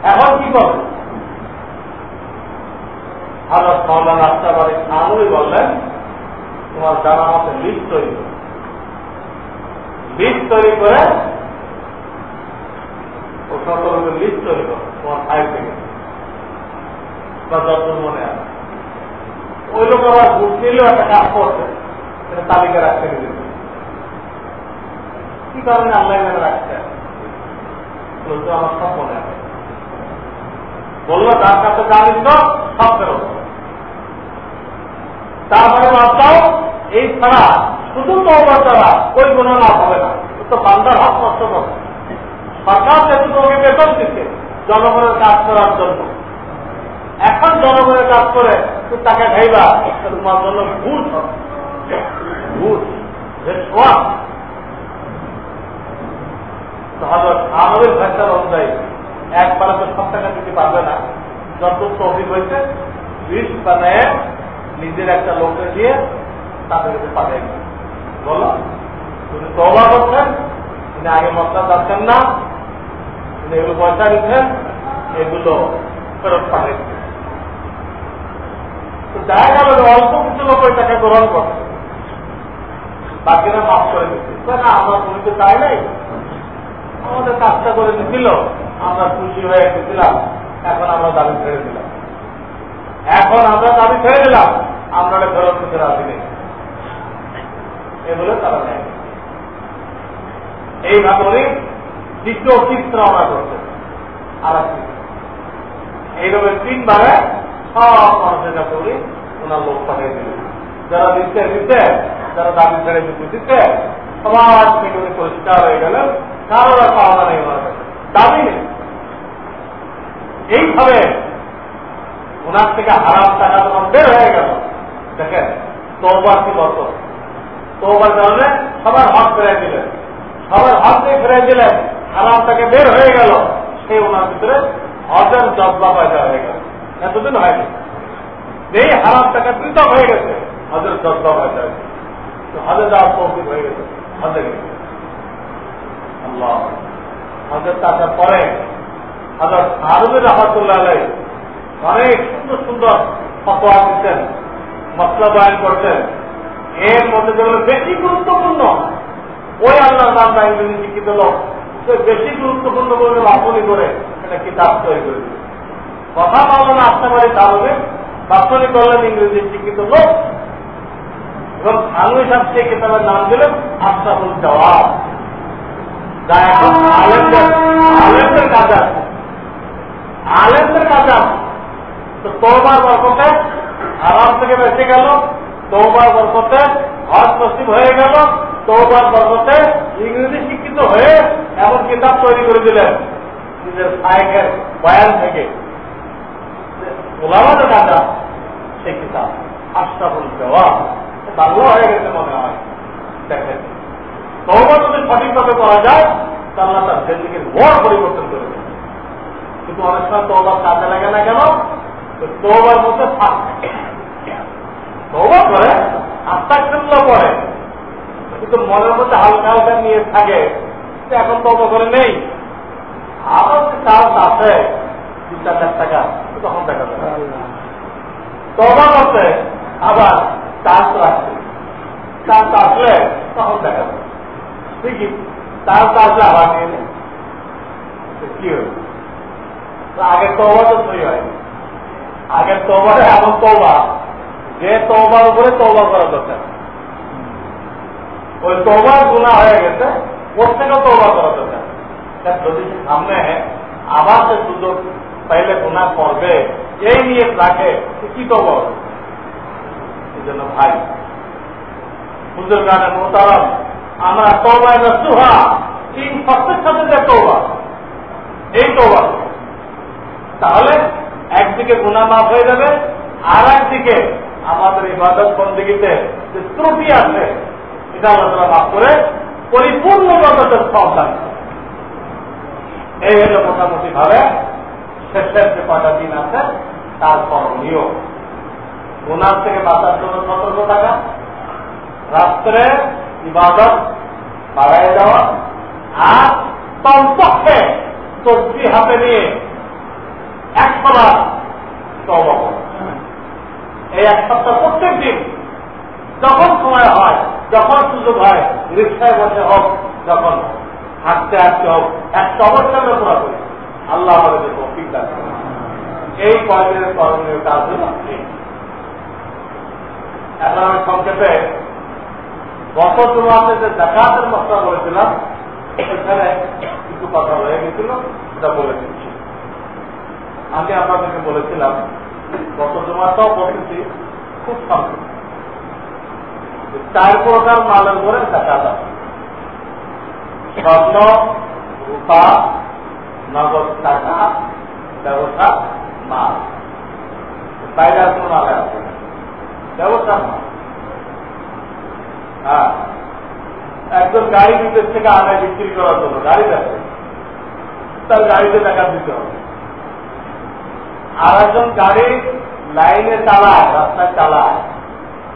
এখন কি করবে? হজরত মৌলানা আস্তাবাড়ি নানুই বললেন, তোমার জানা মতে লিস্ট তৈরি লিস্ট তৈরি করে, ও সকলকে লিস্ট তৈরি করো, তোমার ফাইল থেকে। বা যত মনে আছে। ওই লোক আবার ঘুষ নিলেও একটা কাজ করছে, সেটা তালিকা রাখতে গেলে। কি কারণে এখানে রাখছে? আমার সব মনে আছে। বলল তার কাছে জানিস তো সব ফেরত। তারপরে ভাবতাও এই ছাড়া শুধু তহবার দ্বারা ওই গুণ লাভ হবে না। তো বান্দার হক নষ্ট করবে সরকার যেহেতু তোমাকে বেতন দিচ্ছে জনগণের কাজ করার জন্য। এখন জনগণের কাজ করে তুমি তাকে খাইবা তোমার জন্য সোয়া তাহলে আমাদের ফ্যাক্টর অনুযায়ী। একবারে তো সব টাকা দিতে পারবে না। যত তহবিল হয়েছে লিস্ট বানায় নিজের একটা লোককে দিয়ে তাদের কাছে পাঠিয়ে বলো, তুমি তবা করছেন? তিনি আগে মশলা যাচ্ছেন না। তিনি এগুলো পয়সা দিচ্ছেন, এগুলো ফেরত গেল অল্প কিছু লোক ওই টাকা গ্রহণ করছে বাকিরা মাফ করে দিচ্ছে। না, আমরা তো তাই নাই। আমাদের কাজটা করে দিছিল, আমরা খুশি হয়ে গেছিলাম। এখন আমরা দাবি ছেড়ে দিলাম। এখন আমরা দাবি ছেড়ে দিলাম। আমরা ফেরত দিতে রাজি এগুলো তারা নেয়। এইভাবে উনি দ্বিতীয় চিত্র আমরা করছে আর এইভাবে তিনবারে সব মানুষের কাছে উনি ওনার লোক পাঠিয়ে দিলেন যারা দিচ্ছে দিচ্ছে। যারা দাবি ছেড়ে দিতে দিচ্ছে। সবার থেকে উনি পরিষ্কার হয়ে গেলেন কারোর পাওনা নেই ওনার কাছে। দাবি নেই। এইভাবে ওনার থেকে হারাম টাকা যখন বের হয়ে গেল দেখেন তোবার কি বত তোবার কারণে সবার হক ফেরাই দিলেন। সবার হক দিয়ে ফেরাই দিলেন হারাম তাকে বের হয়ে গেল, সে ওনার ভিতরে হজের জব্বা পয়দা হয়ে গেল। এতদিন হয়নি। এই হারাম টাকা পৃথক হয়ে গেছে, হজের জব্বা পয়দা হয়েছে হজে যাওয়ার তৌফিক হয়ে গেছে। হজে গেছে। হজের আসার পরে হারুনের রহমতুল্লাহ অনেক সুন্দর সুন্দর দিচ্ছেন। মশলা বয়ান করছেন। এর মধ্যে যেগুলো বেশি গুরুত্বপূর্ণ, ওই আল্লাহ নাম বান্দা ইংরেজি শিক্ষিত লোক। সে বেশি গুরুত্বপূর্ণ বলে বাপনি করে একটা কিতাব তৈরি করে কথা বললেন আসতে পারে তাহলে বাপনি করলেন ইংরেজি শিক্ষিত লোক। এবং থানু সাহেব কিতাবের নাম দিলেন আশরাফুল জওয়াব। যা এখন আলেমদের আলেমদের কাজে আছে আলেমদের কাজে আছে তো তোবার বরকতে আরাম থেকে বেঁচে গেল তোবার বরকতে হজ নসিব হয়ে গেল তোবার বরকতে ইংরেজি শিক্ষিত হয়ে এমন কিতাব তৈরি করে দিলেন। নিজের সাহেবের বয়ান থেকে। ওলামাদের কাজা সেই কিতাব, আশরাফুল জওয়াব বাংলা হয়ে গেছে মনে হয়। দেখেন তৌবা যদি সঠিকভাবে করা যায়, তাহলে তার জিন্দিগির বড় পরিবর্তন করে দেবে কিন্তু অনেক সময় তৌবার কাজে লাগে না কেন? তৌবার মধ্যে ফাঁক করে কিন্তু মনের মধ্যে হালকা হালকা নিয়ে থাকে এখন তৌবা করে নেই। আমার যে চার্জ আছে, দু চার লাখ টাকা তখন দেখা যাবে। তবা করতে আবার চার্জ রাখছে চার্জ আসলে তখন দেখা ঠিকই, চার্জ আসলে আবার নিয়ে নেই। কি হয়েছে আগের তবা তো সই হয়। আগের তবারে এমন তবা যে তবার উপরে তবা করা দরকার। ওই তবার গুণা হয়ে গেছে ওর থেকেও তবা করা দরকার। যদি সামনে আবার সে সুযোগ পাইলে গুণা করবে, এই নিয়ে রাখে কি তবা এই জন্য ভাই সুন্দর গানে মোতারাম আমরা তবায় সুহা তিন সত্যের সাথে যে তৌবা এই তৌবা তাহলে একদিকে গুণা মাফ হয়ে যাবে আর একদিকে আমাদের ইবাদত বন্দীগীতে যে ত্রুটি আছে, এটা আল্লাহ মাফ করে পরিপূর্ণ ইবাদতের দান এই হল মোটামুটি ভাবে শেষের যে কটা দিন আছে, তার করণীয়। গুণার থেকে বাঁচার জন্য সতর্ক থাকা, রাত্রে ইবাদত বাড়াই দেওয়া, আর কমপক্ষে তসবি হাতে নিয়ে বার তবা এই এক সপ্তাহ প্রত্যেক দিন, যখন সময় হয়, যখন সুযোগ হয়, রিক্সায় বসে হোক, যখন হাঁটতে হাঁটতে হোক, একটা অবস্থান করা করি। আল্লাহ আমাদের তৌফিক দান এই কয়েকদিনের করণীয় কাজ হল এখন আমি সংক্ষেপে গত জমাতে যে জাকাতের মশলা বলেছিলাম, সেখানে কিছু কথা রয়ে গেছিল, সেটা বলে আমি আপনাদেরকে বলেছিলাম, গত জমাটাও বলতেছি খুব সংক্ষেপ চার প্রকার মালের উপরে জাকাত আছে স্বর্ণ রূপা, নগদ টাকা, ব্যবসা, মাল। বাইরে কোনো মালে আছে? ব্যবসা, মাল। হ্যাঁ। একজন গাড়ি বিদেশ থেকে আনায় বিক্রি করার জন্য, গাড়ি দেখে। তার গাড়িতে টাকা দিতে হবে। আর একজন গাড়ি লাইনে চালায়, রাস্তায় চালায়,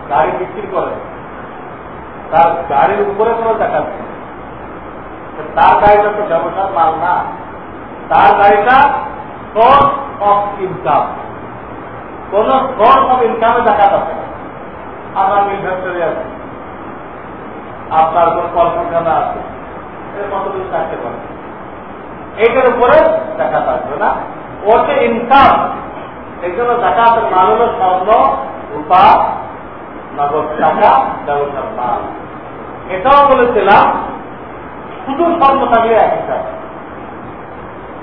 গাড়ি বিক্রি করে। তার গাড়ির উপরে কোনো টাকা নেই। তার গাড়িটা তো ব্যবসার মাল না। তার গাড়িটা সোর্স অফ ইনকাম কোন সোর্স অফ ইনকামে দেখা যাচ্ছে আমার মিল ফ্যাক্টরি আছে। আপনার কোন কলকারখানা আছে। এর কতদিন থাকতে পারে? এইটার উপরে দেখা থাকবে না। ওতে ইনকাম এই জন্য জাকাতের মাল হল স্বর্ণ রূপা, নগদ টাকা ব্যবসার মাল। এটাও বলেছিলাম, শুধু স্বর্ণ থাকলে এক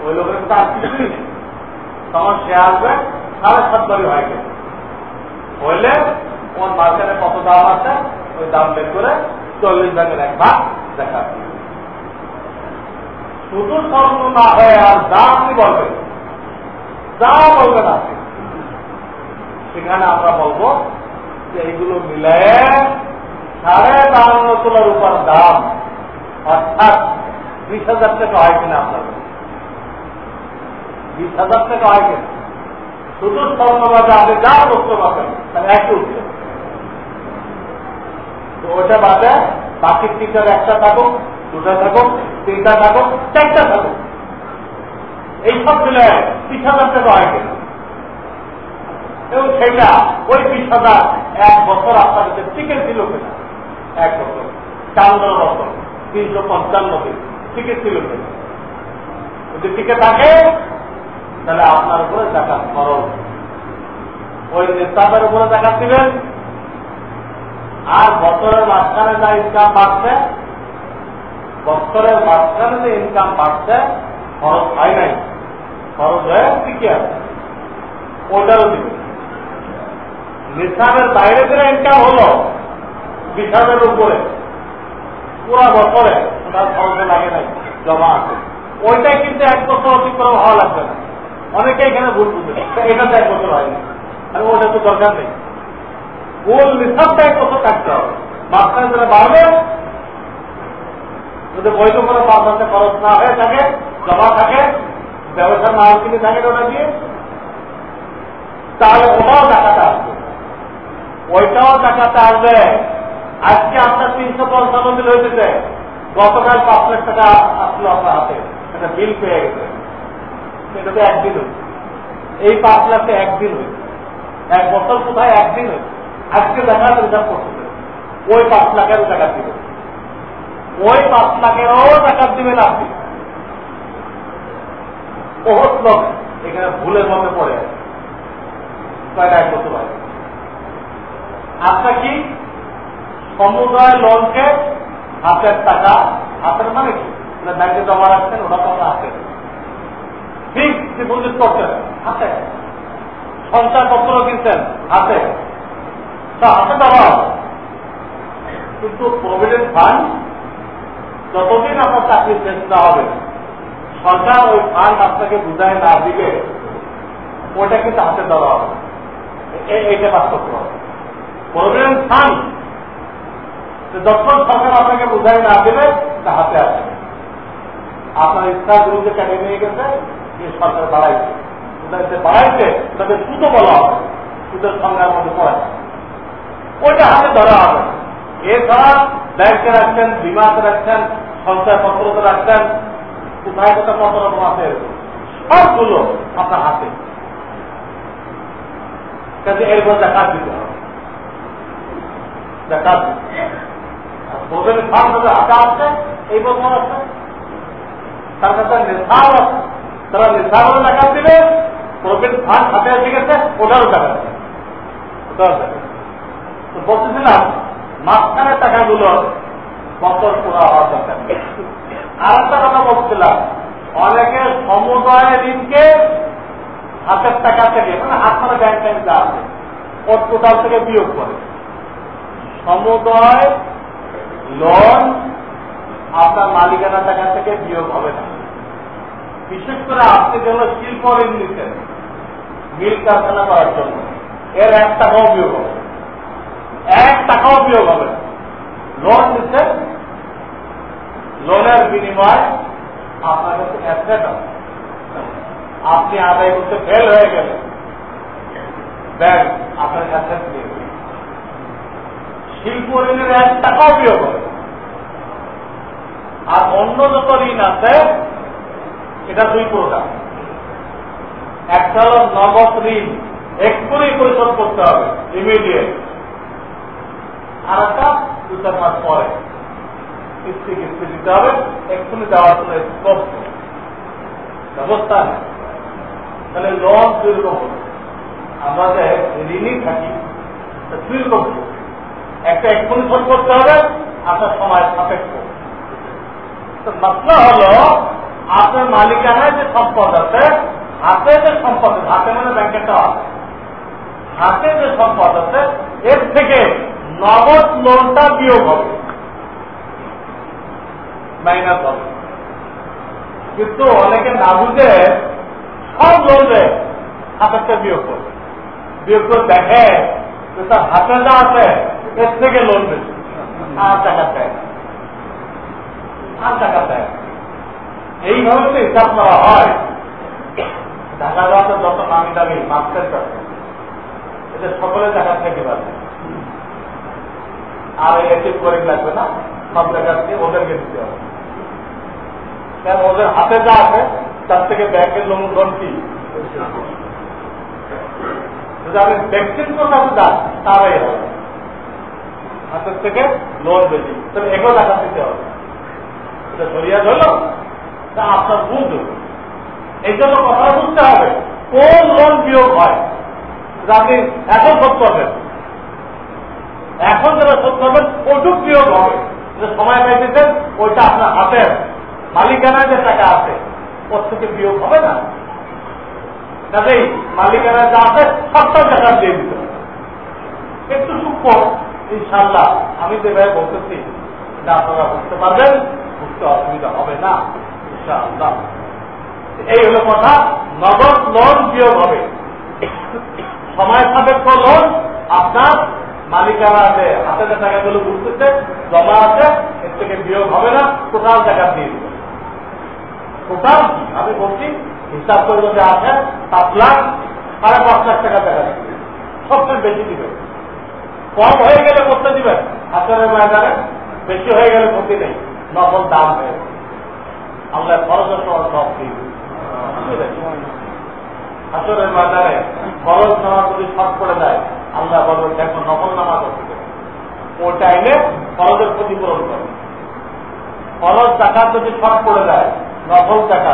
ওই লোকের তার কিছুই নেই। তখন সে আসবে, সাড়ে সাত বাড়ি হয়ে গেছে। হইলে ওর মার্কেটে কত দাম আছে, ওই দাম বের করে চল্লিশ ভাগের এক ভাগ দেখা শুধু স্বর্ণ না হয়ে আর দাম আপনি বলবেন যা বলবেন আপনি। সেখানে আমরা বলব যে এইগুলো মিলে সাড়ে বাহান্ন তোলার উপর দাম, অর্থাৎ বিশ হাজার টাকা হয় কিনা আপনার বিশ হাজার টাকা হয় কিনা? শুধু আপনি যা বস্তু পাবেন তাহলে একই উঠবে তো ওটা বাদে বাকি টিচার একটা থাকুক, দুটা থাকুক, তিনটা থাকুক, চারটা থাকুক। এই সব মিলে বিশ হাজার টাকা হয় এবং সেটা ওই হাজার এক বছর আপনার কাছে টিকে ছিল কিনা? এক বছর। চান্দ্র বছর, তিনশো পঞ্চান্ন দিন। টিকে ছিল কিনা? যদি টিকে থাকে, তাহলে আপনার উপরে জাকাত খরচ ওই নিস্তাবের উপরে জাকাত দিবেন। আর বছরের মাঝখানে যা ইনকাম বাড়ছে, বছরের মাঝখানে যে ইনকাম বাড়ছে খরচ হয় নাই। খরচ বাইরে যে ইনকাম হলো বিশাবের উপরে। পুরা বছরে ওটার খরচ লাগে নাই, জমা আছে। ওইটাই কিন্তু এক বছর অতিক্রম হওয়া লাগবে না। অনেকে এখানে ভুল বুঝে। এটা তো এক বছর হয়নি। আর ওটা তো দরকার নেই। মূল নিঃশ্বাসটা এক বছর কাটতে হবে। মাঝখানে যেটা বাড়বে, যদি বৈধ করে পাঁচ খরচ না হয়ে থাকে, জমা থাকে ব্যবসার মাল কিনে থাকে ওটা দিয়ে, তাহলে ওটাও টাকাটা আসবে। ওইটাও টাকাটা আসবে। আজকে আপনার তিনশো পঞ্চান্ন দিন হয়েছে গতকাল পাঁচ লাখ টাকা আসলো আপনার হাতে। একটা বিল পেয়ে গেছে। এটা তো একদিন হয়েছে এই পাঁচ লাখে একদিন হয়েছে এক বছর কোথায়? একদিন আজকে দেখা রিজার্ভ করতেছে। ওই পাঁচ লাখেরও টাকা দিবে ওই পাঁচ লাখেরও টাকা দিবেন আপনি। বহুত লোক এখানে ভুলের মধ্যে পড়ে আছে। আপনার কি সমুদায় লোনকে হাতের টাকা, হাতের মানে কি? ব্যাংকে জমা রাখছেন ওটা কথা হাতে ঠিক ডিপোজিট করছেন, হাতে। সঞ্চয়পত্র কিনছেন, হাতে। তা হাতে দেওয়া কিন্তু প্রভিডেন্ট ফান্ড যতদিন আপনার চাকরি না হবে সরকার ওই ফান্ড আপনাকে বুঝায় না দিবে ওটা কিন্তু হাতে দেওয়া হবে। এইটা বাস্তব হবে ফান্ড যখন সরকার আপনাকে বুঝাই না দেবে তা হাতে আসবে আপনার ইচ্ছা বিরুদ্ধে কেটে নিয়ে গেছে, যে সরকার বাড়াইছে। বাড়াইছে তাদের সুতো বলা হবে সুদের সংজ্ঞার মধ্যে পড়ে ওইটা হাতে ধরা হবে এছাড়া ব্যাংকে রাখছেন, বিমাতে রাখছেন, সঞ্চয়পত্রতে রাখছেন কোথায় কোথায় কত রকম আছে সবগুলো আপনার হাতে। এরপর দেখা দিতে হবে। দেখা ওদের ফান্ড হাতে আসছে এই বছর আছে? তার কাছে নেশাও আছে। তারা নেশাও টাকা দিলে প্রফিট ফান্ড হাতে এসে গেছে ওটারও টাকা তো বলতেছিলাম, মাঝখানের টাকাগুলো বছর পুরা হওয়ার দরকার আর একটা কথা বলছিলাম। অনেকে সমুদয় ঋণকে হাতের টাকা থেকে মানে মানে ব্যাংক ব্যাংক যা আছে, ওর থেকে বিয়োগ করে। সমুদয় লোন আপনার মালিকানা টাকা থেকে বিয়োগ হবে না। বিশেষ করে আপনি যেন শিল্প ঋণ নিচ্ছেন মিল কারখানা করার জন্য, এর এক টাকাও বিয়োগ হবে এক টাকাও বিয়োগ হবে লোন নিচ্ছেন লোনের বিনিময় আপনার কাছে অ্যাসেট আছে। আপনি আদায় করতে ফেল হয়ে গেলে ব্যাংক আপনার নিয়ে শিল্প ঋণের এক টাকাও বিয়োগ হবে আর অন্য যত ঋণ আছে, এটা দুই প্রকার। একটা হল নগদ ঋণ, এক্ষুনি পরিশোধ করতে হবে ইমিডিয়েট আর একটা দু চার মাস পরে। কিস্তি কিস্তি দিতে হবে, এক্ষুনি দেওয়ার জন্য স্কোপ ব্যবস্থা নেই। তাহলে লোন দুই হবে আমরা যে ঋণই থাকি দুই রকম একটা এক্ষুনি শোধ করতে হবে আপনার সময় সাপেক্ষ। মশলা হলো, আপনার মালিকানায় যে সম্পদ আছে, হাতে যে সম্পদ হাতে মানে ব্যাংকেটা আছে হাতে যে সম্পদ আছে, এর থেকে নগদ লোনটা বিয়োগ হবে। মাইনাস হবে। কিন্তু অনেকে না বুঝে সব লোনে হাতেরটা বিয়োগ করে বিয়োগ করে দেখে যে তার হাতে যা আছে এর থেকে লোন বেশি। আর টাকা দেয় আর টাকা দেয় এইভাবে তো হিসাব করা হয়। ঢাকা যাওয়াতে যত নামি দামি মাস্কের কাছে এটা সকলে টাকা থেকে পারবে আর এসে করে লাগবে না, সব জায়গা থেকে ওদেরকে দিতে হবে। কারণ ওদের হাতে যা আছে, তার থেকে ব্যাংকের লোন কি? যদি আপনি ব্যক্তিত্ব কাছে যান তারাই হবে। হাতের থেকে লোন বেশি। তবে এগুলো দেখা দিতে হবে। এটা সরিয়া ধরল, তা আপনার বুঝ এই জন্য কথা বুঝতে হবে, কোন লোন বিয়োগ হয়? আপনি এখন শোধ করবেন, এখন যারা শোধ করবেন, ওটুক বিয়োগ হবে। সময় পাইতেছেন, ওইটা আপনার হাতের। মালিকানায় যে টাকা আছে, ওর থেকে বিয়োগ হবে না। কাজেই মালিকানা যা আছে সবটা টাকা দিয়ে দিতে একটু সূক্ষ্ম ইনশাল্লাহ আমি যেভাবে বলতেছি, এটা আপনারা বুঝতে পারবেন, বুঝতে অসুবিধা হবে না, ইনশাআল্লাহ। এই হলো কথা, নগদ লোন বিয়োগ হবে। সময় সাপেক্ষ লোন আপনার মালিকানা আছে হাতে যে টাকাগুলো বুঝতেছে জমা আছে, এর থেকে বিয়োগ হবে না টোটাল টাকা দিয়ে দেবে টোটাল আমি বলছি? হিসাব করে যদি আছে সাত লাখ সাড়ে পাঁচ লাখ টাকা দেখা সবচেয়ে বেশি দিবে কম হয়ে গেলে করতে দিবেন। হাতের ময়দানে বেশি হয়ে গেলে ক্ষতি নেই। নকল দাম হয়ে আমরা খরচের সময় সব দিই। হাসরের ময়দানে খরচ নামা যদি শর্ট করে দেয় আল্লাহ বলবেন, দেখো, নকল নামা করতে ওটা এনে খরচের ক্ষতিপূরণ করে খরচ টাকা যদি শর্ট করে দেয় নকল টাকা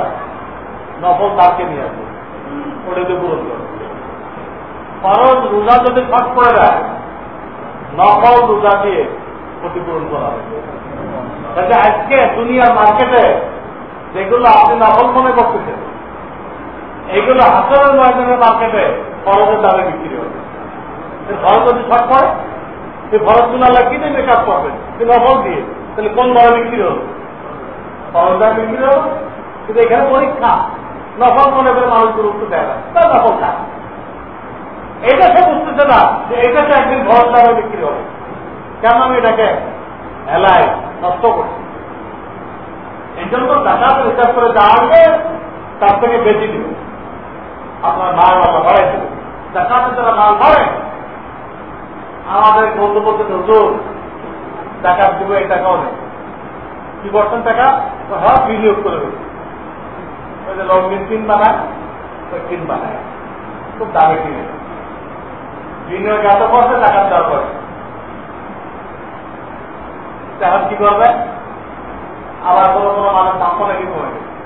নকল তাকে নিয়ে আসবে। ওটাতে পূরণ করে খরচ রোজা যদি শর্ট করে দেয় নকল রোজা দিয়ে ক্ষতিপূরণ করা হবে। আজকে দুনিয়ার মার্কেটে যেগুলো আপনি নকল মনে করতেছেন এইগুলো হাসরের ময়দানের মার্কেটে খরচের দামে বিক্রি হবে খরচ যদি শর্ট পড়ে সেই খরচগুলো আল্লাহ কি দিয়ে মেকআপ করবেন, সে নকল দিয়ে, তাহলে কোন দরে বিক্রি হবে? খরচ বিক্রি কিন্তু এখানে পরীক্ষা। নকল মনে করে মানুষগুলো উঠতে দেয় না। তা নকল খায় এটা সে বুঝতেছে না যে এটা একদিন খরচ দামে বিক্রি হবে। কেন আমি এটাকে এলাই নষ্ট করছি? এই জন্য টাকা হিসাব করে যা তার থেকে বেশি দিবে আপনার মাল আমরা বাড়াই দেবে টাকাতে যারা মাল বাড়ে আমাদের বন্ধু বলতে হুজুর টাকা দেবো এই টাকাও নেই। কি করছেন টাকা হ্যাঁ বিনিয়োগ করে দেবে। ওই যে লঙ্গিন কিন বানায় খুব দামে কিনে। বিনিয়োগ এত করছে টাকা দেওয়ার পরে এখন কি করবে? আবার কোনো কোনো মানুষ দাম নাকি কমে গেছে।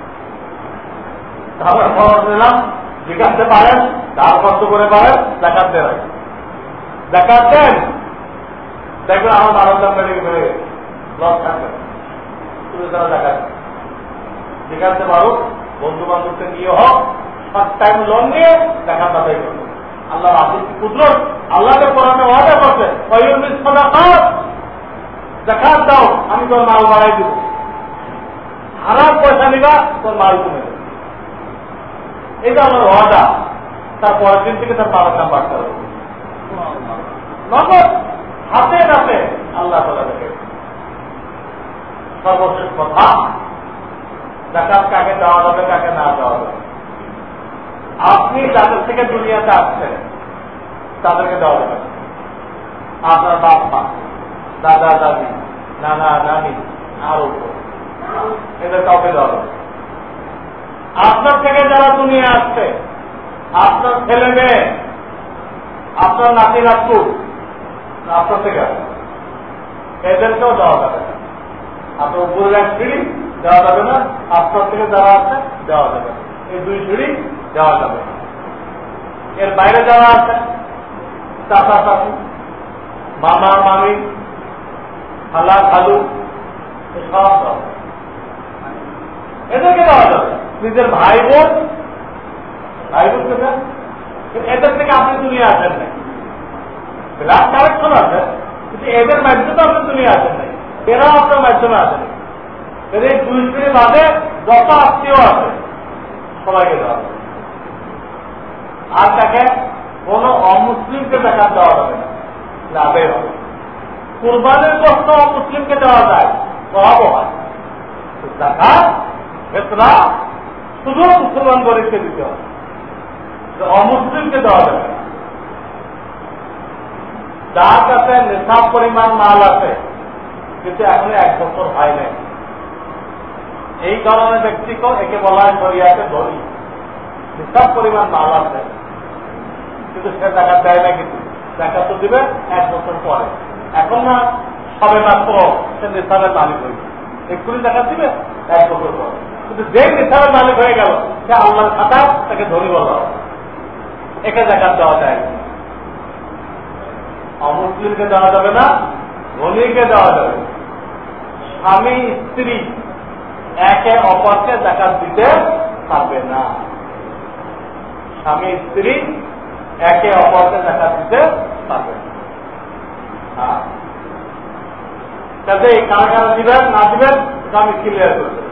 তারপর খরচ নিলাম জিজ্ঞাসতে পারেন দাম কষ্ট করে পারেন দেখাত দেন। দেন। দেখবেন আমার আরও দাম বেড়ে বেড়ে লস থাকবে তুমি তারা দেখাত জিজ্ঞাসতে পারো বন্ধু বান্ধবকে নিয়ে হোক ফার্স্ট টাইম লোন নিয়ে দেখা তাদের করবে আল্লাহ কি কুদরত? আল্লাহকে কোরআনে ওয়াদা করছে দেখাত দাও, আমি তোর মাল বাড়াই দিব। হারাম পয়সা নিবা, তোর মাল কমে দেবে এটা আমার ওয়াদা। তার পরের দিন থেকে তার বাবার নাম বাড়তে হবে। নগদ হাতে হাতে আল্লাহ তালা দেখে। সর্বশেষ কথা, জাকাত কাকে দেওয়া যাবে, কাকে না দেওয়া যাবে। আপনি যাদের থেকে দুনিয়াতে আসছেন, তাদেরকে দেওয়া যাবে। আপনার বাপ মা দাদা দাদি নানা নানি আরও এদের কাউকে দেওয়া যাবে আপনার থেকে যারা দুনিয়া আসছে, আপনার ছেলে মেয়ে, আপনার নাতি নাতু আপনার থেকে এদেরকেও দেওয়া যাবে আপনার উপরের এক সিঁড়ি দেওয়া যাবে না, আপনার থেকে যারা আছে দেওয়া যাবে। এই দুই সিঁড়ি দেওয়া যাবে। এর বাইরে যারা আছে চাষা চাষি মামা, মামি, খালা, খালু সব এদেরকে দেওয়া যাবে। নিজের ভাই বোন ভাই বোন এদের থেকে আপনি দুনিয়া আসেন নাই। ব্লাড কালেকশন আছে, কিন্তু এদের মাধ্যমে আপনি দুনিয়া আসেন নাই। এরাও আপনার মাধ্যমে আসেন এই দুই শ্রেণি বাদে যত আত্মীয় আছে, সবাইকে দেওয়া হবে। আর তাকে কোন অমুসলিমকে দেখা দেওয়া যাবে না। লাভে হবে। কোরবানের প্রশ্ন অমুসলিমকে দেওয়া যায় সব হয়। দেখা ভেতরা শুধু মুসলমান গরিবকে দিতে হবে। অমুসলিমকে দেওয়া যাবে যার কাছে নেশাব পরিমাণ মাল আছে কিন্তু এখন এক বছর হয় নাই। এই কারণে ব্যক্তিকে একে বলা হয় শরিয়াতে ধরি নিঃশ্বাস পরিমাণ মাল আছে। কিন্তু সে টাকা দেয় না কিন্তু। টাকা তো দিবে, এক বছর পরে। এখন না, সবে মাত্র সে নিসাবের মালিক হয়েছে এক্ষুনি টাকা দিবে, এক বছর পরে। কিন্তু যে নিসাবের মালিক হয়ে গেল, সে আল্লাহর খাতা তাকে ধনী বলা হবে একে জাকাত দেওয়া যায়। অমুসলিমকে দেওয়া যাবে না ধনীকে দেওয়া যাবে। স্বামী, স্ত্রী একে অপরকে জাকাত দিতে পারবে না। স্বামী, স্ত্রী একে অপরকে জাকাত দিতে পারবে না। কাজে কারা কারা দিবেন, না দিবেন আমি ক্লিয়ার করবেন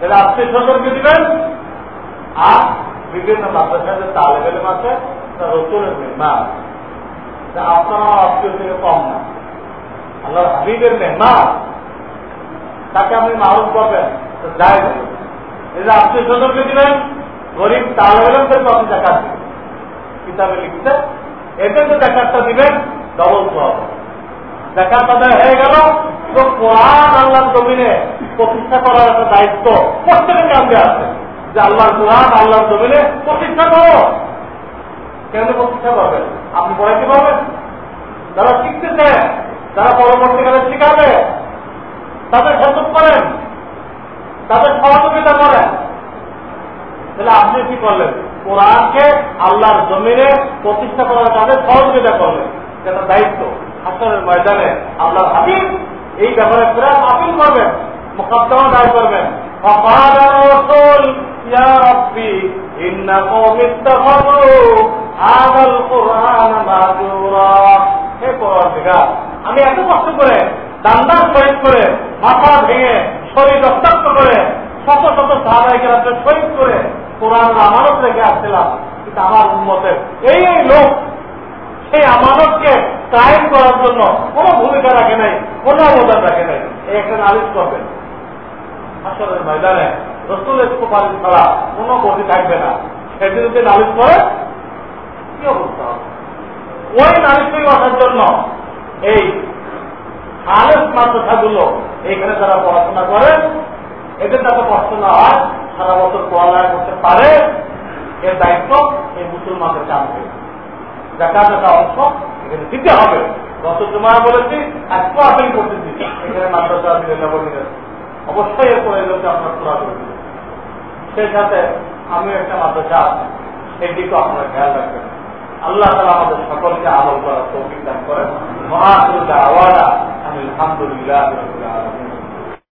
তাহলে আত্মীয় স্বজনকে দিবেন। আর বিভিন্ন মাদ্রাসায় যে তালেব এলেম আছে, তা রসুলের মেহমান আপনারা আত্মীয় থেকে কম না। আল্লাহ হাবিবের মেহমান, তাকে আপনি মারুফ করবেন, তো যায় যে আত্মীয় স্বজনকে দিবেন গরিব তালেব এলেমদেরকে আপনি দেখাত দিবেন। কিতাবে লিখছে এদের যে দেখাতটা দিবেন ডবল সব দেখাত আদায় হয়ে গেল, তো কোরআন আল্লাহর জমিনে প্রতিষ্ঠা করার একটা দায়িত্ব প্রত্যেকের কাছে আছে, যে আল্লাহর কোরআন আল্লাহর জমিনে প্রতিষ্ঠা করো। কেন প্রতিষ্ঠা করবেন? আপনি পড়াইতে পারবেন? যারা শিখতেছে তারা পরবর্তীকালে শিখাবে, তাদের সচেত করেন, তাদের সহযোগিতা করেন। তাহলে আপনি কি করলেন? কোরআনকে আল্লাহর জমিনে প্রতিষ্ঠা করার তাদের সহযোগিতা করলেন। যেটা দায়িত্ব। হাসনের ময়দানে আল্লাহর হাবিব এই ব্যাপারে প্রেম আপিল করবেন মোকাবদমা দায় করবেন। হে আমি এত কষ্ট করে দান্দার শহীদ করে, মাথা ভেঙে, শরীর রক্তাক্ত করে, শত শত সাহাবাহিকের শহীদ করে কোরআন আমানত রেখে আসছিলাম। কিন্তু আমার উন্মতের এই এই লোক সেই আমানতকে কায়েম করার জন্য কোনো ভূমিকা রাখে নাই, কোন অবদান রাখে নাই। এই একটা নালিশ করবেন আসলে ময়দানে রসুলের সুপারিশ ছাড়া কোন গতি থাকবে না। সেটি যদি নালিশ করে, কি অবস্থা হবে? ওই নালিশ বসার জন্য এই আলেস মাদ্রাসাগুলো, এখানে যারা পড়াশোনা করেন এদের যাতে কষ্ট না হয়, সারা বছর পড়ালেখা করতে পারে, এর দায়িত্ব এই মুসলমানদের চাপবে জাকাত একটা অংশ এখানে দিতে হবে। গত জমায় বলেছি আজকে আপিল করতেছি এখানে মাদ্রাসা দিলেন অবশ্যই এর প্রয়োজনকে আপনার পুরা করে দিবেন সেই সাথে আমি একটা মাদ্রাসা সেই দিকেও আপনারা খেয়াল রাখবেন। আল্লাহ তালা আমাদের সকলকে আমল করার তৌফিক দান করেন। মহাসুল আওয়াজা আমি আলহামদুলিল্লাহ